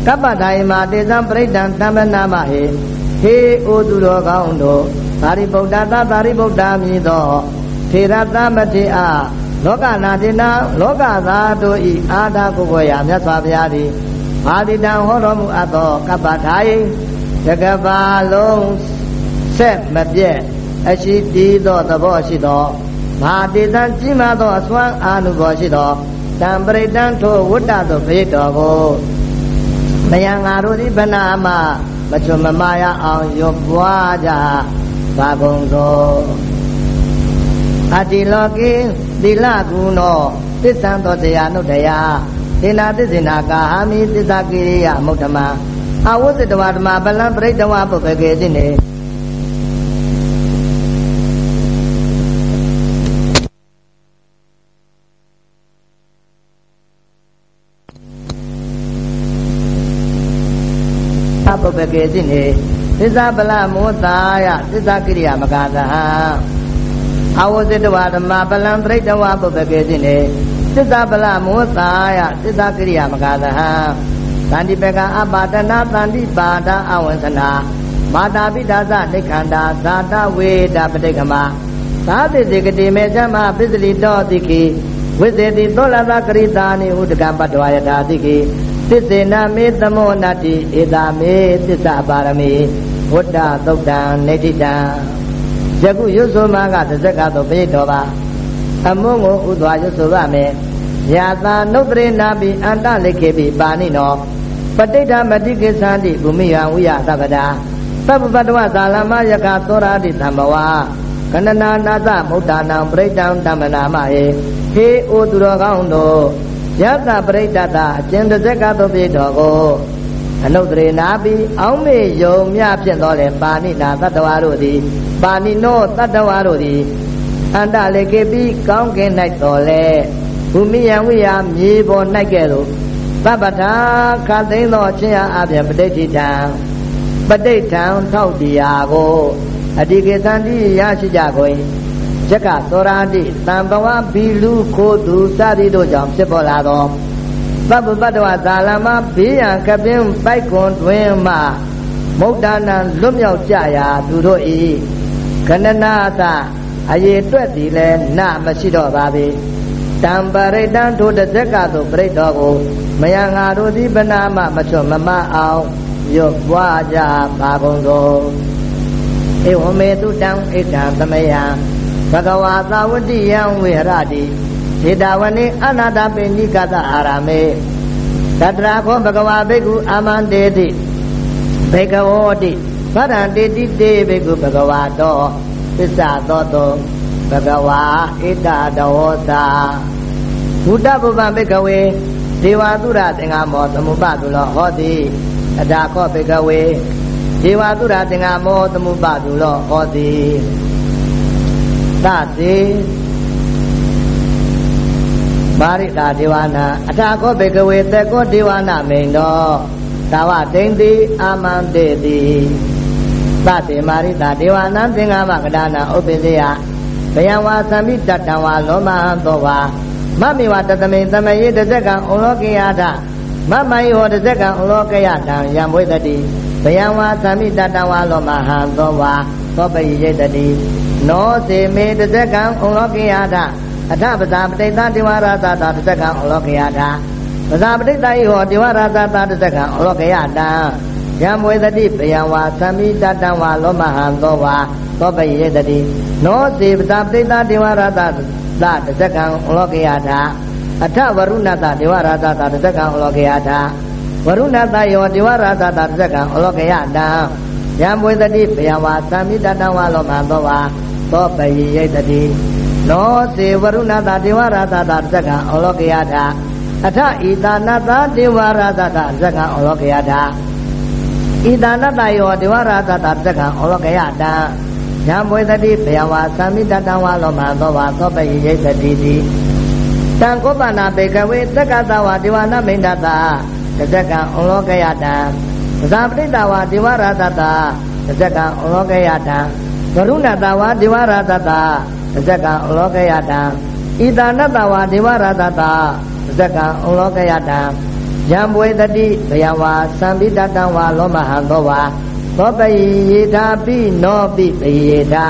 ကပ္ပဒိုင်မာတေဇံပရိဒံတမ္ပနာမဟေဟေအိုသူတော်ကောင်းတို့သာရိပုတ္တသာသာရိပုတ္တမြည်သောထေရသမထေအားလောကနာတိနာလောကသာတို့ဤအာသာကိုယ်ကိုယ်ရာမြတ်စွာဘုရားသည်အာတိတံဟောတော်မူအပ်သောကပ္ပထာယ တကဘာလုံးဆက်မပြည့်အရှိတီးသောသဘောရှိသောမာတေတံကြီးမားသောအစွမ်းအာနုဘောရှိသောတံပရိတံထိုဝတ္တသို့ဖေးတော်ကိုမယံငါတို့သည်ဗနာမမချွတ်မမာရအောင်ရွပွားကြပါကုန်သောအတ္တိလောကိသီလကုနောသစ္ဆံသောတရားနုတရားသေနာသစ္စေနာကာဟာမိသစ္စာကိရိယမုဒ္ဓမ အဝုဇ္ဇတဝဓမ္မပလံပရိတဝပုပ္ပကေတိနေပုပ္ပကေတိနေသစ္စာပလမောတာယသစ္စာကိရိယာမကာသဟအဝုဇ္ဇတဝဓမ္မပလံပရိတဝပုပ္ပကေတိနေသစ္စာပလမောသာယသစ္စာကိရိယာမကာသဟံ သန္တိပကအပါဒနာသန္တိပါဒအဝန္စနာမာတာပိဒါသဒိဋ္ဌန္တာဇာတဝေဒပဋိကမသာတိစေကတိမေဇမပစ္စလိတောတိကိဝိသေတိသောလသကရိတာနိဟုတကံပတ္တဝယတာတိကိသစ္စေနမေသမောနတိဧတာမေသစ္စာပါရမေဝတ္တသုတ်တံနေတိတံယခုရွတ်ဆိုမှကတစ်စက္ကသို့ပြည့်တော်ပါအမုံကိုဥစွာရွတ်ဆိုရမယ်ယာသာနုပရိနာပိအန္တလိခေပိပါဏိနော ပဋိဋ္ဌမတိကိသန္တိဘူမိယဝိယသဗ္ဗတာသဗ္ဗပတ္တဝသာလမယကသောရာတိသံဘဝကဏနာနာသမုဒ္ဒါနံပရိဋ္ဌံတမ္မနာမဟေဟေအိုသူတော်ကောင်းတို့ယတပရိဋ္ဌတအကျဉ်တစ်စက်ကသို့ပြေတော်ကိုအနုတ္တရေနာပိအောင်းမေယုံမြဖြစ်တော်လေပါဏိနာတတ္တဝါတို့သည်ပါဏိနောတတ္တဝါတို့သည်အန္တလေကေပိကောင်းကင်၌တော်လေဘူမိယံဝိယမြေပေါ်၌ကဲ့သို့ သဗ္ဗတာခသိန်းသောချင်းအားအပြင်ပဋိဋ္ဌိတံပဋိဋ္ဌံထောက်တရားကိုအတိကေသန္တိရရှိကြကုန်၏ယကသောရာတိတံဘဝဘီလူခိုးသူစသည်တို့ကြောင့်ဖြစ်ပေါ်လာသောသဗ္ဗပတ္တဝဇာလမဘေးရန်ကပင်ပိုက်ကွန်တွင်မှမုဒ္ဒနာလွတ်မြောက်ကြရာသူတို့၏ကဏနာသအရေတွက်သည်လည်းနမရှိတော့ပါပေ တံပရိတံထိုတဇက်ကသို့ပြိတ္တော်ကိုမယံငါတို့သည်ဗနာမမချွတ်မမအောင်ရွတ်ပွားကြပါကုန်သောဧဝမေတုတံဣဒံသမယံဘဂဝါသာဝတိယံဝေဟရတိဒေတာဝနေအနာတပိနိကသအာရမေသတ္တရာခောဘဂဝါဘိက္ခုအာမန္တေတိဘေကဝောတိဗဒံတေတိတေဘိက္ခုဘဂဝါတောသစ္စာသောတောဘဂဝါဣတတဝောသာ ဘုဒ္ဓဘုဗ္ဗဘေကဝေဒေဝသုရသင်္ဃမောသမုပတုလောဟောတိအတာခောဘေကဝေဒေဝသုရသင်္ဃမောသမှုပသူလောဟောတိသတိမာရိတာဒေဝနာအတာခောဘေကဝေတေကောဒေဝနာမိန်တော်သာဝတိန်တိအာမန္တေတိသတိမာရိတာဒေဝနာသင်္ဃမကဒါနာဥပ္ပဇေယဘယံဝါသံမိတတံဝါလောမဟံသောဝါ မမေဝတတမေတမယေတဇကံဩလောကေယတာမမယဟောတဇကံဩလောကေယတံယံဝေတတိဘယံဝါသံမိတတံဝါလောမဟံသောဝါသောပယိယတတိနောစေမေတဇကံဩလောကေယတာအထပဇာပဋိသတေဝရသတာတဇကံဩလောကေယတာပဇာပဋိသယဟောတေဝရသတာတဇကံဩလောကေယတံယံဝေတတိဘယံဝါသံမိတတံဝါလောမဟံသောဝါသောပယိယတတိနောစေပဇာပဋိသတေဝရသ သတဇကံဩလောကေယတာအထဝရုဏတဒေဝရာသတာတဇကံဩလောကေယတာဝရုဏတယောဒေဝရာသတာတဇကံဩလောကေယတံယံဘွေတတိဘယဝါသံမိတတံဝါလောမသောဝါသောပယိယတတိနောစေဝရုဏတဒေဝရာသတာတဇကံဩလောကေယတာအထဣတာနတဒေဝရာသတာတဇကံဩလောကေယတာဣတာနတယောဒေဝရာသတာတဇကံဩလောကေယတံ ယံဘွေတတိဘယဝါသံမိတတံဝါလောမသောဝါသောပယိယတတိတိတံကောပနာဘေကဝေသက္ကတဝါဒေဝနာမိန္ဒတာတဇကံဩလောကယတံသဇာပရိတဝါဒေဝရတတာတဇကံဩလောကယတံဝရုဏတဝါဒေဝရတတာတဇကံဩလောကယတံဣတာနတဝါဒေဝရတတာတဇကံဩလောကယတံယံဘွေတတိဘယဝါသံပိတတံဝါလောမဟံသောဝါ သောပယိယေတာပိနောပိပယေတာ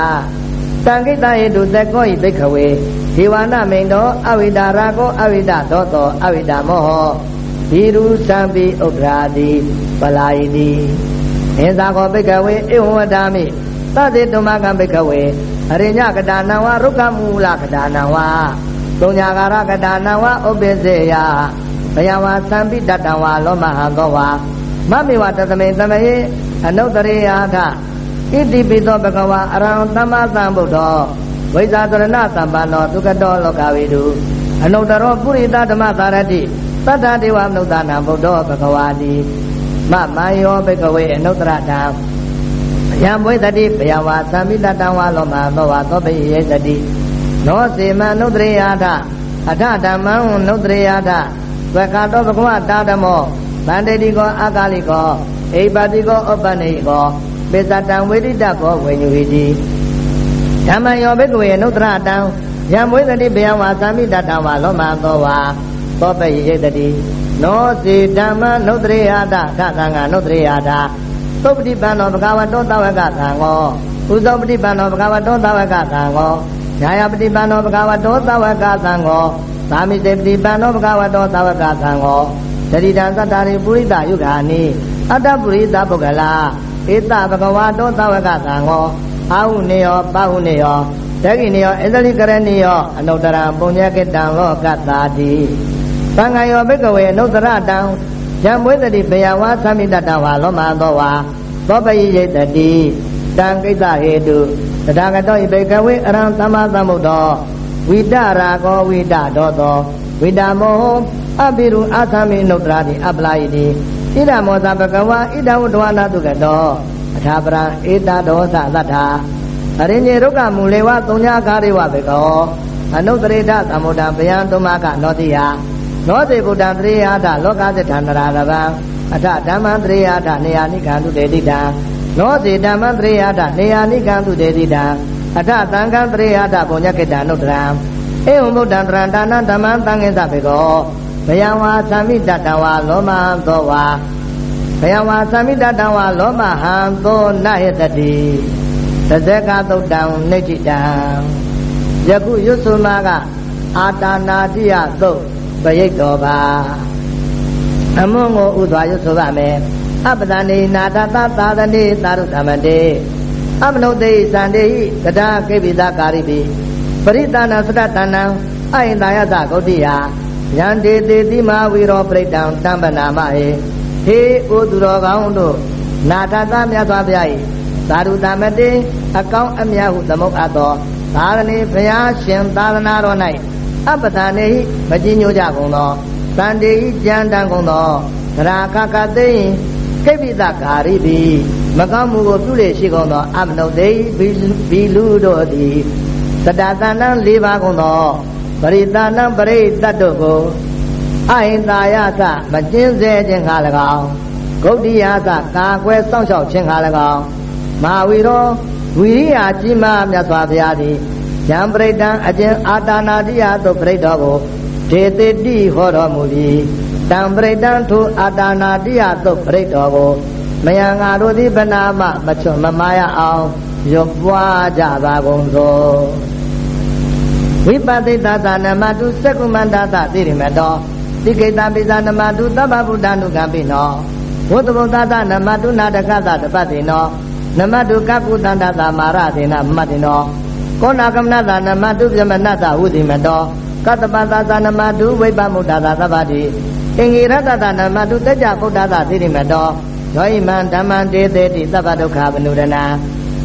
တံကိတယေတုသကောဤဘိခဝေဒေဝနာမိန်တော်အဝိဒါရာကောအဝိဒသောတောအဝိဒမောဟသီရုသံပိဥဒရာတိပလာယိတိအင်သာကောဘိကဝေဧဝဝဒာမိသတိတုမကံဘိကဝေအရိညကတာနံဝရုက္ခမူလကတာနံဝသုံးညာကာရကတာနံဝဥပ္ပစေယဘယဝသံပိတတံဝလောမဟံသောဝမမေဝတသမေတမယေ အနုတ္တရေယာထဣတိပိသောဘဂဝါအရဟံသမ္မာသမ္ဗုဒ္ဓောဝိဇာတရဏသမ္ပန္နောဒုက္ကတောလောကဝိတုအနုတ္တရောပုရိသဓမ္မသာရတိသတ္တဒေဝမနုဿာနာဗုဒ္ဓောဘဂဝါတိမမယောဘဂဝေအနုတ္တရတံယံဘွေတတိဘယဝါသံမိတတံဝါလောမသောဝါသောပိယေတတိနောစေမနုတ္တရေယထအထဓမ္မံနုတ္တရေယထဝကတောဘဂဝတာဓမောဗန္တေတိကောအာကာလိကော အိပါတိကောဥပ္ပနေကောပိသတံဝိရိတကောဝိညုဟိတိဓမ္မယောဘိကဝေနုတ္တရတံယံမွေးတတိဘယဝါသာမိတတံဝါလောမသောဝါသောပယိယတတိနောစေဓမ္မနုတ္တရေဟာတသသံဃာနုတ္တရေဟာတသုပတိပန္နောဘဂဝတောသဝကသံဃောဥဇောပတိပန္နောဘဂဝတောသဝကသံဃောညာယပတိပန္နောဘဂဝတောသဝကသံဃောသာမိတေပတိပန္နောဘဂဝတောသဝကသံဃောတတိတံသတ္တာရိပုရိသယုဂာနိ အတ္တပုရိသပုဂ္ဂလာဧတဘဂဝတောသဝကသံဃောအာဟုနေယောပဟုနေယောတက္ကိနေယောအစ္စလိကရဏီယောအနုတ္တရံပုညကေတံလောကတာတိသံဃာယောဘိကဝေအနုတ္တရတံယံမွေးတတိဘယဝါသမိတတဝါလောမသောဝါသောပယိယတတိတံကိစ္စဟေတုတထာဂတောဣဘေကဝေအရံသမ္မာသမ္ဗုဒ္ဓောဝိတရာကောဝိတဒောသောဝိတမောအပိရုအာသမိနုတ္တရာတိအပလာယိတိ ဣဒမောသဘဂဝါဣဒဝတ္တဝနာတုကတောအထာပရံဧတဒောသသတ္ထာအရိညေရုက္ကမူလေဝသုံးညာကာရိဝဘေကောအနုတ္တရေတသမုဒ္ဒံဗျံသုမကနောတိယနောတိဗုဒ္ဓံတရေယထလောကသစ္ဌာနရာရဗံအထဓမ္မံတရေယထနေယာနိကံသူတေတိတံနောတိဓမ္မံတရေယထနေယာနိကံသူတေတိတံအထသံဃံတရေယထဘုံညကိတံနုတ္တရံဧဝံဗုဒ္ဓံတရံဒါနဓမ္မံသံဃေသဘေကော ဗျံဝါသမိတတဝါလောမသောဝါဘယဝါသမိတတံဝါလောမဟံသောနယတတိသဇကသုတ်တံနိဋ္ဌိတံယခုရွတ်ဆိုမှာကအာတာနာတိယသုတ်ပရိတ်တော်ပါအမွန်ကိုဥစွာရွတ်ဆိုပါမယ်အပဒနေနာတသသာသနေသာရုသမတေအမနုတေသန္တေဟိကဒါကိပိသကာရိပိပရိသနာသတ္တနံအယင်တာယသဂௌတိယ ယန္တေတေတိမဝီရောပရိတံတံပနာမဟေဟေအိုသူတော်ကောင်းတို့နာထသမြတ်စွာဘုရား၏သာရုတမတေအကောင်းအမြတ်ဟုသမုတ်အပ်သောသာရဏေဘုရားရှင်သာသနာတော်၌အပ္ပဒါနေဟိမကြည်ညိုကြကုန်သောတန်တေဤကြံတန်ကုန်သောသရာကကသိကိပိတကာရိပိမကောင်းမှုကိုပြုလေရှိကုန်သောအမနုသိဘီလူတို့သည်တတတန်တန်၄ပါးကုန်သော ပရိသနံပရိသတ်တို့ကိုအဟိတာယသမကျင်းစေခြင်းခါ၎င်းဂုတ်တိယသကာကွယ်စောင့်ရှောက်ခြင်းခါ၎င်းမဟာဝီရောဝီရိယာကြီးမားမြတ်စွာဘုရားသည်ယံပရိဒံအကျဉ်အာတာနာတိယသို့ပရိတော်ကိုဒေတိတိဟောတော်မူပြီးတံပရိဒံထိုအာတာနာတိယသို့ပရိတော်ကိုမယံငါတို့သည်ဗနာမမချွတ်မမာရအောင်ရွပွားကြပါကုန်သော ဝိပသိတသနမတုစက္ကုမန္တသသိရိမတောတိကိတပိဇာနမတုသဗ္ဗဗုဒ္ဓ ानु ကံပိနောဝုတ္တဗုဒ္ဓသနမတုနာတကသတပတိနောနမတုကကုတန္တသမာရသေနမတ္တိနောကောနာကမနသနမတုပြမနတဝုတိမတောကတပသသနမတုဝိပမုဒ္ဒသသဗ္ဗတိအင်္ဂိရတသနမတုတကြဗုဒ္ဓသသိရိမတောယောဣမံဓမ္မံတေသေတိသဗ္ဗဒုက္ခဗနုရဏ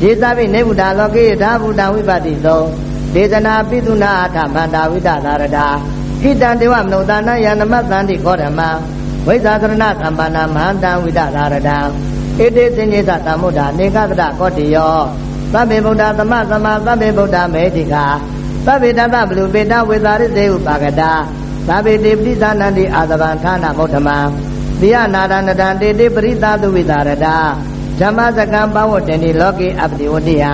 ဒေသပိနေဗုဒ္ဓလောကေဓာဗုဒ္ဓဝိပတိသော ဒေသနာပိသုနာအထဗန္တာဝိတသာရတာဣတံတေဝမနုဿာနယန္နမသန္တိခောဓမ္မဝိဇာသရဏသမ္ပန္နာမဟန္တံဝိတသာရတံဣတိစဉ္ညေသသမ္မုဒ္ဒနေကသရကောတိယောသဗ္ဗေဗုဒ္ဓသမသမသဗ္ဗေဗုဒ္ဓမေတိကာသဗ္ဗေတတဘလူပေတဝေသာရိစေဥပါကတာသဗ္ဗေတိပိသနန္တိအာသဗံဌာနမௌဓမံတိယနာဒနတံတေတိပရိသသုဝိသာရတာဓမ္မစကံပဝတ္တနိလောကေအပတိဝတ္တိယ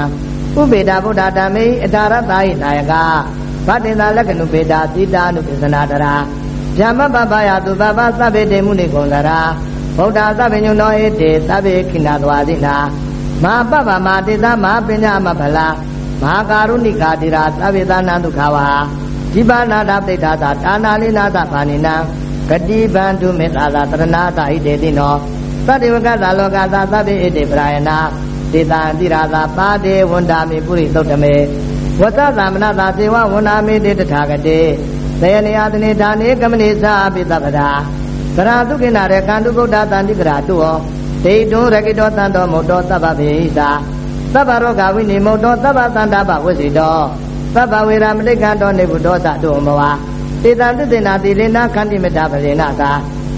ဥပေတာဗုဒ္ဓဓမ္မေအထာရတာဟိနာယကဗတ္တင်သာလက္ခဏုပေတာသီတာနုပစ္စနာတရာဓမ္မပပယသူပပသဗ္ဗေတေမုနိကုံတရာဗုဒ္ဓသဗ္ဗညုနောဧတေသဗ္ဗေခိနာသွာတိနာမဟာပပမတေသမဟာပညာမဖလာမဟာကာရုဏိကာတိရာသဗ္ဗေသနာဒုက္ခဝါဒီပါဏာတပိဋ္ဌာသာတာနာလိနာသဗာနိနံဂတိဗန္တုမေတ္တာသာတရဏာသာဣတေတိနောသတ္တေဝကသာလောကသာသဗ္ဗေဣတေပရာယနာ တေတံတိရာသာပါတေဝန္တာမိပုရိသုတ်တမေဝသသမနသာစေဝဝန္နာမိတေတထာဂတေသေယနေယတနေဒါနေကမနိသာပိသဗ္ဗရာသရသုကိနာရေကန္တုဗုဒ္ဓတန်တိကရာတုဟောဒိဋ္ဌုရကိတောတန်တော်မုတ်တော်သဗ္ဗဗေဟိသာသဗ္ဗရောဂဝိနိမုတ်တော်သဗ္ဗတန္တာပဝိစီတော်သဗ္ဗဝေရမတိကံတော်နေဘုဒ္ဓသတုမဝါတေတံသစ္စေနာတိလေနာခန္တိမတာပရေနာသာ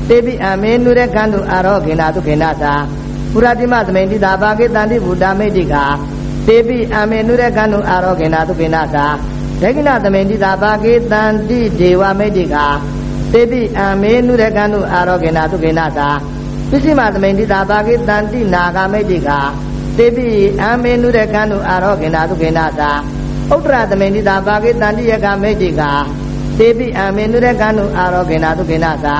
တေပိအမေနုရခန္တုအာရောခေနာသုခေနာသာ ပုရတိမသမိန်တိတာဘာကေတန္တိဘုဒ္ဓမိတ်တိကာတေပိအမေနုရခန္တုအာရောခေနာသုခေနာသာဒဂိဏသမိန်တိတာဘာကေတန္တိဒေဝမိတ်တိကာတေပိအမေနုရခန္တုအာရောခေနာသုခေနာသာပစ္စည်းမသမိန်တိတာဘာကေတန္တိနာဂမိတ်တိကာတေပိအမေနုရခန္တုအာရောခေနာသုခေနာသာဥတ္တရသမိန်တိတာဘာကေတန္တိယကမိတ်တိကာတေပိအမေနုရကနုအာရောဂေနာသုခေနာသာ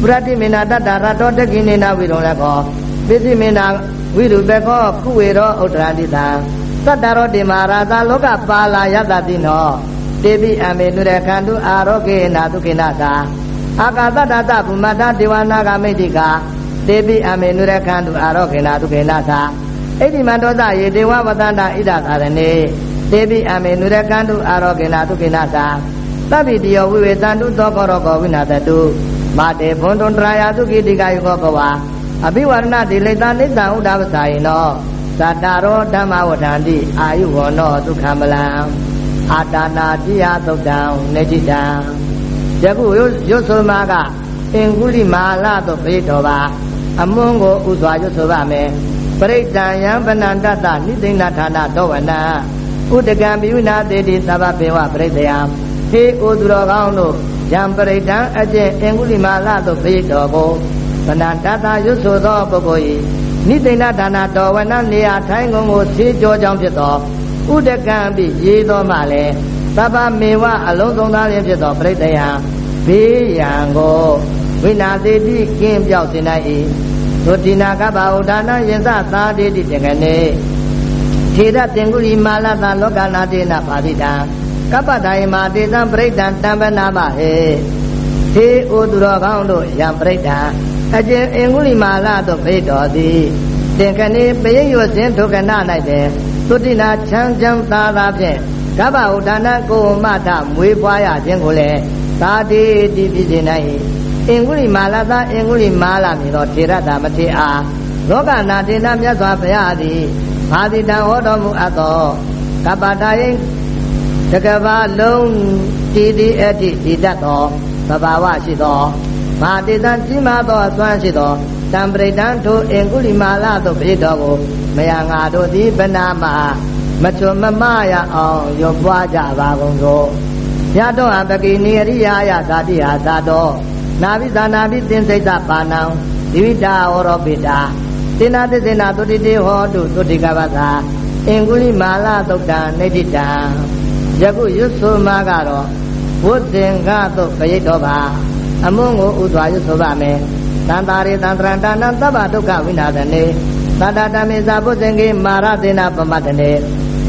ပရတိမေနာတတ္တရတောတကိနေနာဝိရုံလည်းကော ပိစိမေနာဝိရုပေကောခုဝေရောဥဒ္ဒရာတိတံသတ္တရောတိမာရာသာလောကပါလာယတတိနောတေပိအမေနုရကန္တုအာရောဂေနာသုခေနာသာအာကာသတ္တတဗုမတ္တဒေဝနာဂမိတ်တိကာတေပိအမေနုရကန္တုအာရောဂေနာသုခေနာသာဣတိမန္တောသယေဒေဝဝတန္တဣဒသာရဏေတေပိအမေနုရကန္တုအာရောဂေနာသုခေနာသာသဗ္ဗိတယောဝိဝေတန္တုသောကောရောကောဝိနာတတုမတေဘွန်တွန်တရာယသုကိတိကယကောကဝါ အဘိဝရဏတိလိတနိစ္စဥဒ္ဒပစာယိနောသတ္တရောဓမ္မဝဋ္ဌန္တိအာယုဝနောဒုက္ခမလံအာတာနာတိယသုတ်တံနေจิတံယခုရွတ်ဆိုမှာကအင်ကုလိမာလသို့ပြေတော်ပါအမွန်းကိုဥစွာရွတ်ဆိုပါမယ်ပရိဒံယံပဏန္တတနိသိဏဌာနတောဝနံဥဒကံပိဝနာတေတိသဗ္ဗပေဝပရိဒယံဟေအိုသူတော်ကောင်းတို့ယံပရိဒံအကျင့်အင်္ဂုလိမာလသို့ပြေတော်ကို ဗနာတတရွတ်ဆိုသောပုဂ္ဂိုလ်၏နိသိဏဒါနာတော်ဝနနေရာထိုင်းကုန်ကိုဆေးကြောကြောင်းဖြစ်သောဥဒကံပိရေးတော်မှလည်းသဗ္ဗမေဝအလုံးစုံသားခြင်းဖြစ်သောပရိဒယံဘေးရန်ကိုဝိနာတိတိကင်းပြောက်စေနိုင်၏သုတိနာကပ္ပဥဒါနယင်္စသာတိတိတကနေထေရတင်္ဂုလိမာလသာလောကနာတေနပါတိတံကပ္ပတိုင်မာတေသံပရိဒံတံပနာမဟေဟေဩသူတော်ကောင်းတို့ယံပရိဒံ အကျင်အင်္ဂုလိမာလတို့ဖိတော်သည်တင်ခဏေပရိယောစဉ်ဒုက္ခနာ၌တဲ့သုတိနာချမ်းချမ်းသာသာဖြင့်ကပ္ပဥဒါနကိုမထမွေးပွားရခြင်းကိုလည်းသာတိတိဖြစ်စေနိုင်အင်္ဂုလိမာလသာအင်္ဂုလိမာလမည်သောထေရတာမထေအားလောကနာတေနမြတ်စွာဘုရားသည်ဘာတိတံဟောတော်မူအပ်သောကပ္ပတာယိတကဘာလုံးတည်တည်အတ္တိတည်တတ်သောသဘာဝရှိသော မာတေတံကြီးမားသောအစွမ်းရှိသောတံပရိဒံထိုအင်္ဂုလိမာလသို့ပြိတော်ကိုမယငါတို့သည်ဗနာမမချွမမရအောင်ရွပွားကြပါကုန်သောရတော့အပကိနေရိယာယသာတိဟာသာတော်နာဘိသာနာဘိသင်္စိတ်ပါဏံဒီဝိတာဝရောပိတာသေနာသစ္စေနာသုတိတေဟောတုသုတိကပသာအင်္ဂုလိမာလသုတ်တံနေတိတံယခုရွတ်ဆိုမှာကတော့ဘုဇင်္ဂသို့ခရိတ်တော်ပါ အမုန်းကိုဥစွာရွတ်ဆိုပါမယ်တန်တာရေတန်တရံတာနံသဗ္ဗဒုက္ခဝိနာသနေသတ္တတမေသာဘုဇင်္ဂေမာရသေနာပမတနေ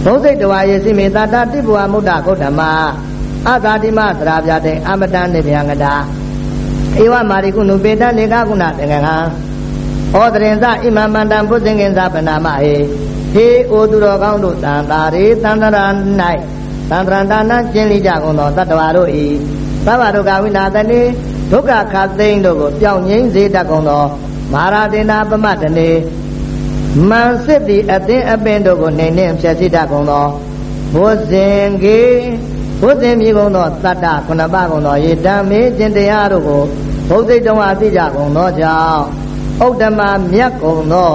ဘုဇိတဝါယေစီမေတတတိဘဝမုဒ္ဒဂௌတမအသာတိမသရာပြတဲ့အမတန်နေဗျံကတာဧဝမာရိကုဏုပေတနေကကုဏသင်္ကံဩတရင်သဣမမန္တံဘုဇင်္ဂင်္ဇပနာမဟေဟေအိုသူတော်ကောင်းတို့တန်တာရေတန်တရာ၌တန်တရန္တာနာကျင့်လိကြကုန်သောတတ္တဝါတို့ဤသဗ္ဗဒုက္ခဝိနာတနေ ဒုက္ခခသိန်းတို့ကိုပျောက်ငြိမ်းစေတတ်ကုန်သောမဟာရတေနာပမတနေမန်စစ်သည်အသင်းအပင်တို့ကိုနှိမ်နှင်းဖြည့်စည်းတတ်ကုန်သောဘုဇင်ကေဘုဇင်မြေကုန်သောတတ္တခုနပကုန်သောယေတံမေကျင့်တရားတို့ကိုဘုဇိတ်တော်အသိကြကုန်သောကြောင့်ဥဒ္ဓမမြတ်ကုန်သော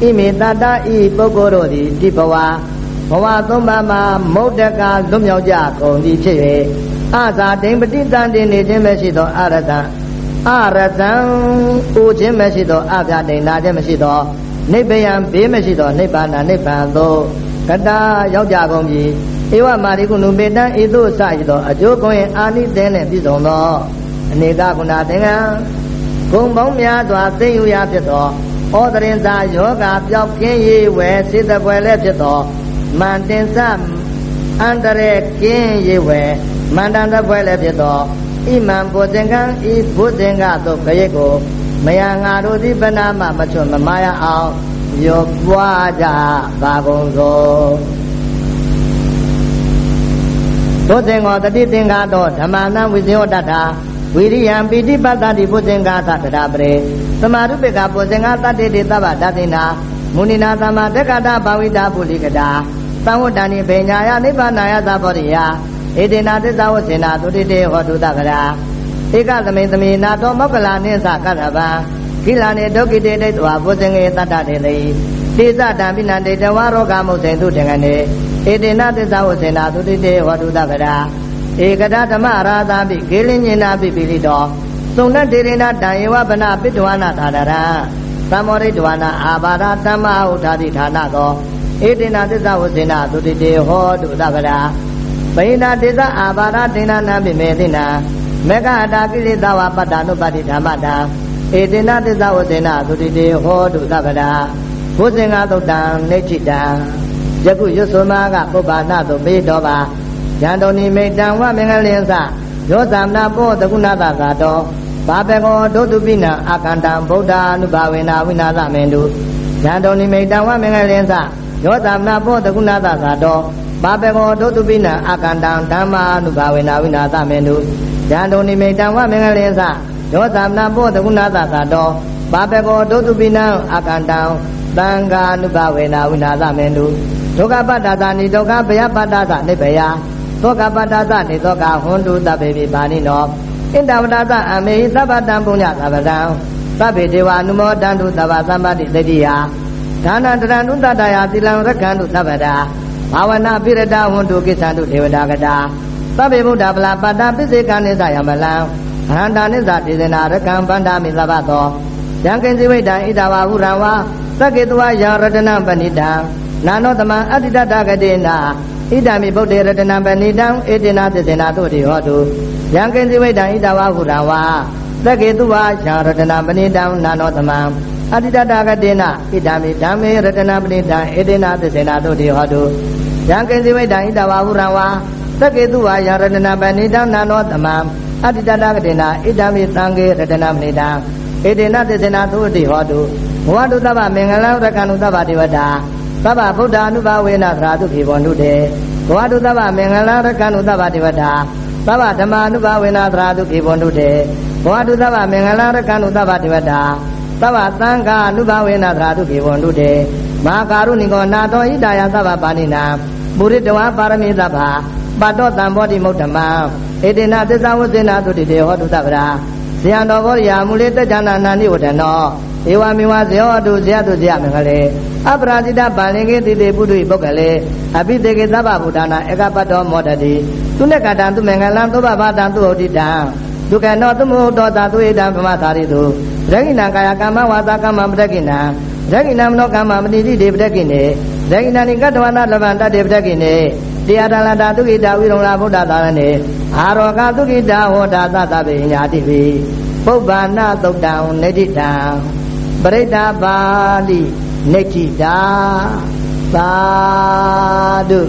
ဣမေတတဤပုဂ္ဂိုလ်တို့သည်တိဘဝဘဝသုံးပါးမှာမုဒ္ဒကလွတ်မြောက်ကြကုန်သည်ဖြစ်၍ အသာတိန်ပဋိသန္တိနေခြင်းမရှိသောအရတံအရတံဥခြင်းမရှိသောအပြတိန်နာခြင်းမရှိသောနိဗ္ဗယံဘေးမရှိသောနိဗ္ဗာန်နိဗ္ဗာန်သို့ကတာရောက်ကြကုန်ပြီဧဝမာရိကုဏုပေတံဤသို့စရသောအကျိုးကောင်းရင်အာနိသင်နှင့်ပြည့်စုံသောအနေကကုဏသင်္ကံဂုံပေါင်းများစွာသိယူရဖြစ်သောဩတရင်သာယောဂပျောက်ကင်းရေးဝယ်စေတပွဲလည်းဖြစ်သောမန္တင်စအန္တရေကင်းရေးဝယ် မန္တန်တပွဲလည်းဖြစ်သောဣမံဘုဇင်္ဂံဤဘုဇင်္ဂသို့ခရိတ်ကိုမယငါတို့သည်ပနာမမချွတ်မမရအောင်ရောပွားကြပါကုန်သောဘုဇင်္ဂောတတိသင်္ဃာသောဓမ္မနံဝိဇယောတတ္ထာဝိရိယံပိဋိပတ္တိဘုဇင်္ဂာသတ္တရာပရေသမာရုပိကဘုဇင်္ဂာတတ္တိတေသဗ္ဗဒသိနာမုဏိနာသမတက္ကတာဘာဝိတာပုလိကတာသံဝတ္တနိဘေညာယနိဗ္ဗာနယသဘောရိယ ဧတေနာသစ္စာဝစေနာသုတိတေဟောတုတကရာဧကသမိသမိနာတောမောက္ကလာနိသကတဗံကိလာနေဒုက္ခိတေဒိဋ္ဌဝဘုဇင်္ဂေတတ္တတေတိတိသတံပိနန္တေတဝရောဂမုတ်စေသူတေငနေဧတေနာသစ္စာဝစေနာသုတိတေဟောတုတကရာဧကဒဓမ္မရာသာပိကေလင်းညင်နာပိပိလိတောသုံနတေရိနာတံယေဝဗနာပိတဝနာသာဒရံသမောရိတဝနာအာဘာဒတမ္မဥထာတိဌာနသောဧတေနာသစ္စာဝစေနာသုတိတေဟောတုတကရာ ဗိနာတေသအာဘာဒတေနာနာပိမေတိနာမေဃအတာကိလေသာဝပတ္တနုပတိဓမ္မတာဧတေနသစ္စာဝစေနာသုတိတေဟောတုသဗ္ဗရာဘုဇင်္ဂသုတ်တံနေချိတံယခုရွတ်ဆိုမှာကပုဗ္ဗာနသို့မေးတော်ပါယံတုန်နိမိတံဝမင်္ဂလင်္စယောသမနာပောတကုဏသသာတောဘာပေကောဒုတုပိနံအာကန္တံဗုဒ္ဓ ानु ဘာဝေနာဝိနာသမင်တုယံတုန်နိမိတံဝမင်္ဂလင်္စယောသမနာပောတကုဏသသာတော ဘာပေကောဒုတုပိနံအာကန္တံဓမ္မာနုဘာဝေနာဝိနာသမင်တုယံတုန်နိမိတံဝမင်္ဂလင်္စယောသမနာပောတကုဏသသာတောဘာပေကောဒုတုပိနံအာကန္တံသံဃာနုဘဝေနာဝိနာသမင်တုဒုက္ခပတ္တသာနိဒုက္ခဘယပတ္တသနိဗ္ဗယသောကပတ္တသနိသောကဟွန်တုသဗ္ဗေပိပါဏိနောဣန္ဒဝတ္တသအမေဟိသဗ္ဗတံပုညသဗ္ဗတံသဗ္ဗေဒေဝနုမောတန္တုသဗ္ဗသမ္ပတိတတိယဒါနတရဏုတတယသီလံရက္ခန္တုသဗ္ဗတာ ဘာဝနာပိရတဟွန်တုကိစ္ဆန္တုဒေဝတာကတာသဗ္ဗေဗုဒ္ဓပလာပတ္တပိစေကနိသယမလံအဟန္တာနိသဒေသနာရကံဗန္ဒာမိသဗ္ဗသောယံကိဉ္စီဝိတံဣဒဝါဟုရံဝါသက္ကေတဝယရတနပဏိတံနာနောတမံအတ္တိတတကတိနာဣဒာမိဗုဒ္ဓေရတနပဏိတံဧတေနာသစ္စေနာတို့တိဟောတုယံကိဉ္စီဝိတံဣဒဝါဟုရံဝါသက္ကေတဝယရတနပဏိတံနာနောတမံအတ္တိတတကတိနာဣဒာမိဓမ္မေရတနပဏိတံဧတေနာသစ္စေနာတို့တိဟောတု ယံကိဉ္စီဝိတံဣဒဝါဟုရံဝါသက္ကေတဝယရတနပဏိတံနာနောတမံအတ္တိတတကတိနာဣဒာမိသံဃေရတနပဏိတံဧတေနသစ္စေနာသုတိဟောတုဘဝတုသဗ္ဗမင်္ဂလံရကံုသဗ္ဗဒေဝတာသဗ္ဗဗုဒ္ဓ ानु ဘဝေနသရာတုခေဘောနုတေဘဝတုသဗ္ဗမင်္ဂလံရကံုသဗ္ဗဒေဝတာသဗ္ဗဓမ္မာနုဘဝေနသရာတုခေဘောနုတေဘဝတုသဗ္ဗမင်္ဂလံရကံုသဗ္ဗဒေဝတာသဗ္ဗသံဃာနုဘဝေနသရာတုခေဘောနုတေ မဟာကာရုဏိကောနာတောဣတာယသဗ္ဗပါဏိနာပုရိတဝါပါရမိသဗ္ဗပတ်တော်တံဘောဓိမုဒ္ဓမံဧတေနသစ္စာဝဇ္ဇေနာသုတိတေဟောတုသဗ္ဗရာဇယံတော်ဘောရိယာမူလေတ္တဉာဏနာနိဝဒနောဧဝမေဝဇေယောတုဇယတုဇယမင်္ဂလေအပရာဇိတဗာလင်ကေတိတေပုရိပုဂ္ဂလေအပိတေကေသဗ္ဗဗုဒ္ဓနာဧကပတ္တောမောတတိသူနကတံသူမင်္ဂလံသုဘဘာတံသူဟုတ်တိတံဒုက္ခနောသမုဒ္ဒောသာသူဣတံဗမသာရိတုရဂိဏကာယကမ္မဝါသာကမ္မပတကိဏံ ရဂိဏမနောကမ္မမတိတိဒေပတကိနေရဂိဏနိကတ္တဝနာလဗန္တတေပတကိနေတရားတလတာသူကိတာဝိရုံလာဗုဒ္ဓသာရဏေအာရောကသူကိတာဟောတာသတဗေညာတိပိပုဗ္ဗာနသုတ်တံနေတိတံပရိဒ္ဓပါဠိနေတိတာသာဓု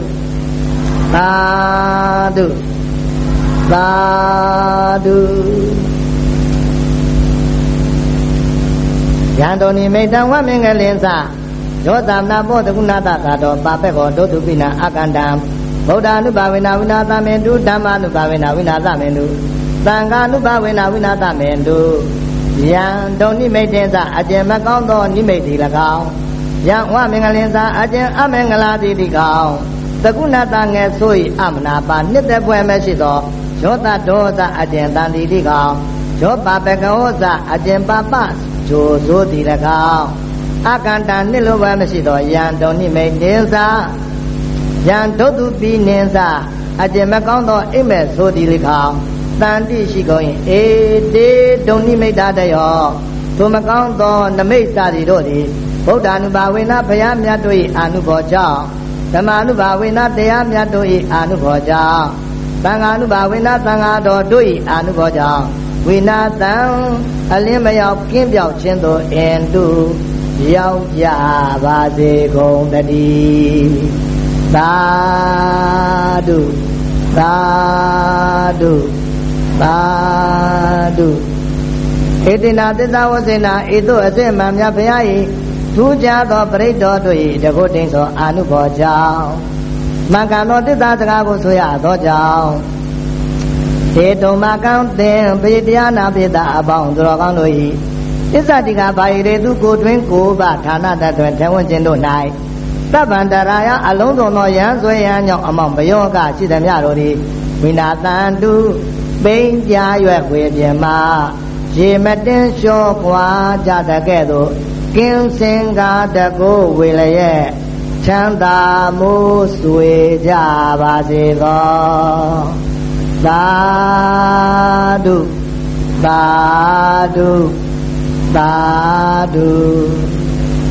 သာဓုသာဓု ယံတော်နိမိတံဝမင်္ဂလင်္စယောသမနာဘောတကုဏတသာတော်ပါပက်ကောဒုတုပိနာအကန္တံဗုဒ္ဓ ानु ဘာဝေနဝိနာသမေတုဓမ္မ ानु ဘာဝေနဝိနာသမေတုသံဃာ ानु ဘာဝေနဝိနာသမေတုယံတုံနိမိတ်တင်္စအကျင့်မကောင်းသောနိမိတ်ဒီ၎င်းယံဝမင်္ဂလင်္စအကျင့်အမင်္ဂလာတိတိကောင်သကုဏတငယ်ဆို၏အမနာပါနှစ်သက်ပွဲမရှိသောယောတဒောသအကျင့်တန်တိတိကောင်ယောပပကဝဇအကျင့်ပပ ဂျိုဇိုတိ၎င်းအကန္တနှစ်လိုပဲမရှိသောယံတုံနိမိတ်တင်္စယံဒုတုပိနိသအကျင့်မကောင်းသောအိမ်မဲ့ဆိုဒီလိခေါတန်တိရှိကုန်၏အေတေဒုံနိမိတ်တယောထိုမကောင်းသောနမိတ်စာရီတို့သည်ဗုဒ္ဓ ानु ဘာဝေနဘုရားမြတ်တို့၏အာနုဘောကြောင့်ဓမ္မ ानु ဘာဝေနတရားမြတ်တို့၏အာနုဘောကြောင့်သံဃာ ानु ဘာဝေနသံဃာတော်တို့၏အာနုဘောကြောင့် ဝိနာတံအလင်းမရောက်ကင်းပြောက်ခြင်းသို့အင်တုရောက်ကြပါစေကုန်တည်းသာဓုသာဓုသာဓုဧတိနာသစ္စာဝစေနာဧတုအစစ်မှန်မြတ်ဘုရား၏ထူးခြားသောပရိတော်တို့၏တကုတ်တင်းသောအာနုဘောကြောင့်မင်္ဂလောတစ္ဆာစကားကိုဆိုရသောကြောင့်ေ တုံမကံသင်ပိတရားနာပိတာအပေါင်းသူတော်ကောင်းတို့၏သစ္စာတိကဘာယေသူကိုတွင်ကိုဘဌာနတတွင်ထဝဉ္ခြင်းတို့၌သဗ္ဗန္တရာယအလုံးစုံသောယံဆွေယံကြောင့်အမောင်ဘယောကရှိသည်များတို့သည်ဝိနာတန်တုပိန်ပြရွက်ဝေပြမရေမတင်လျှောပွားကြတဲ့ကဲ့သို့ကင်းစင်ကားတကိုဝေလရဲ့ချမ်းသာမိုးဆွေကြပါစေသော သာဓုသာဓုသာဓု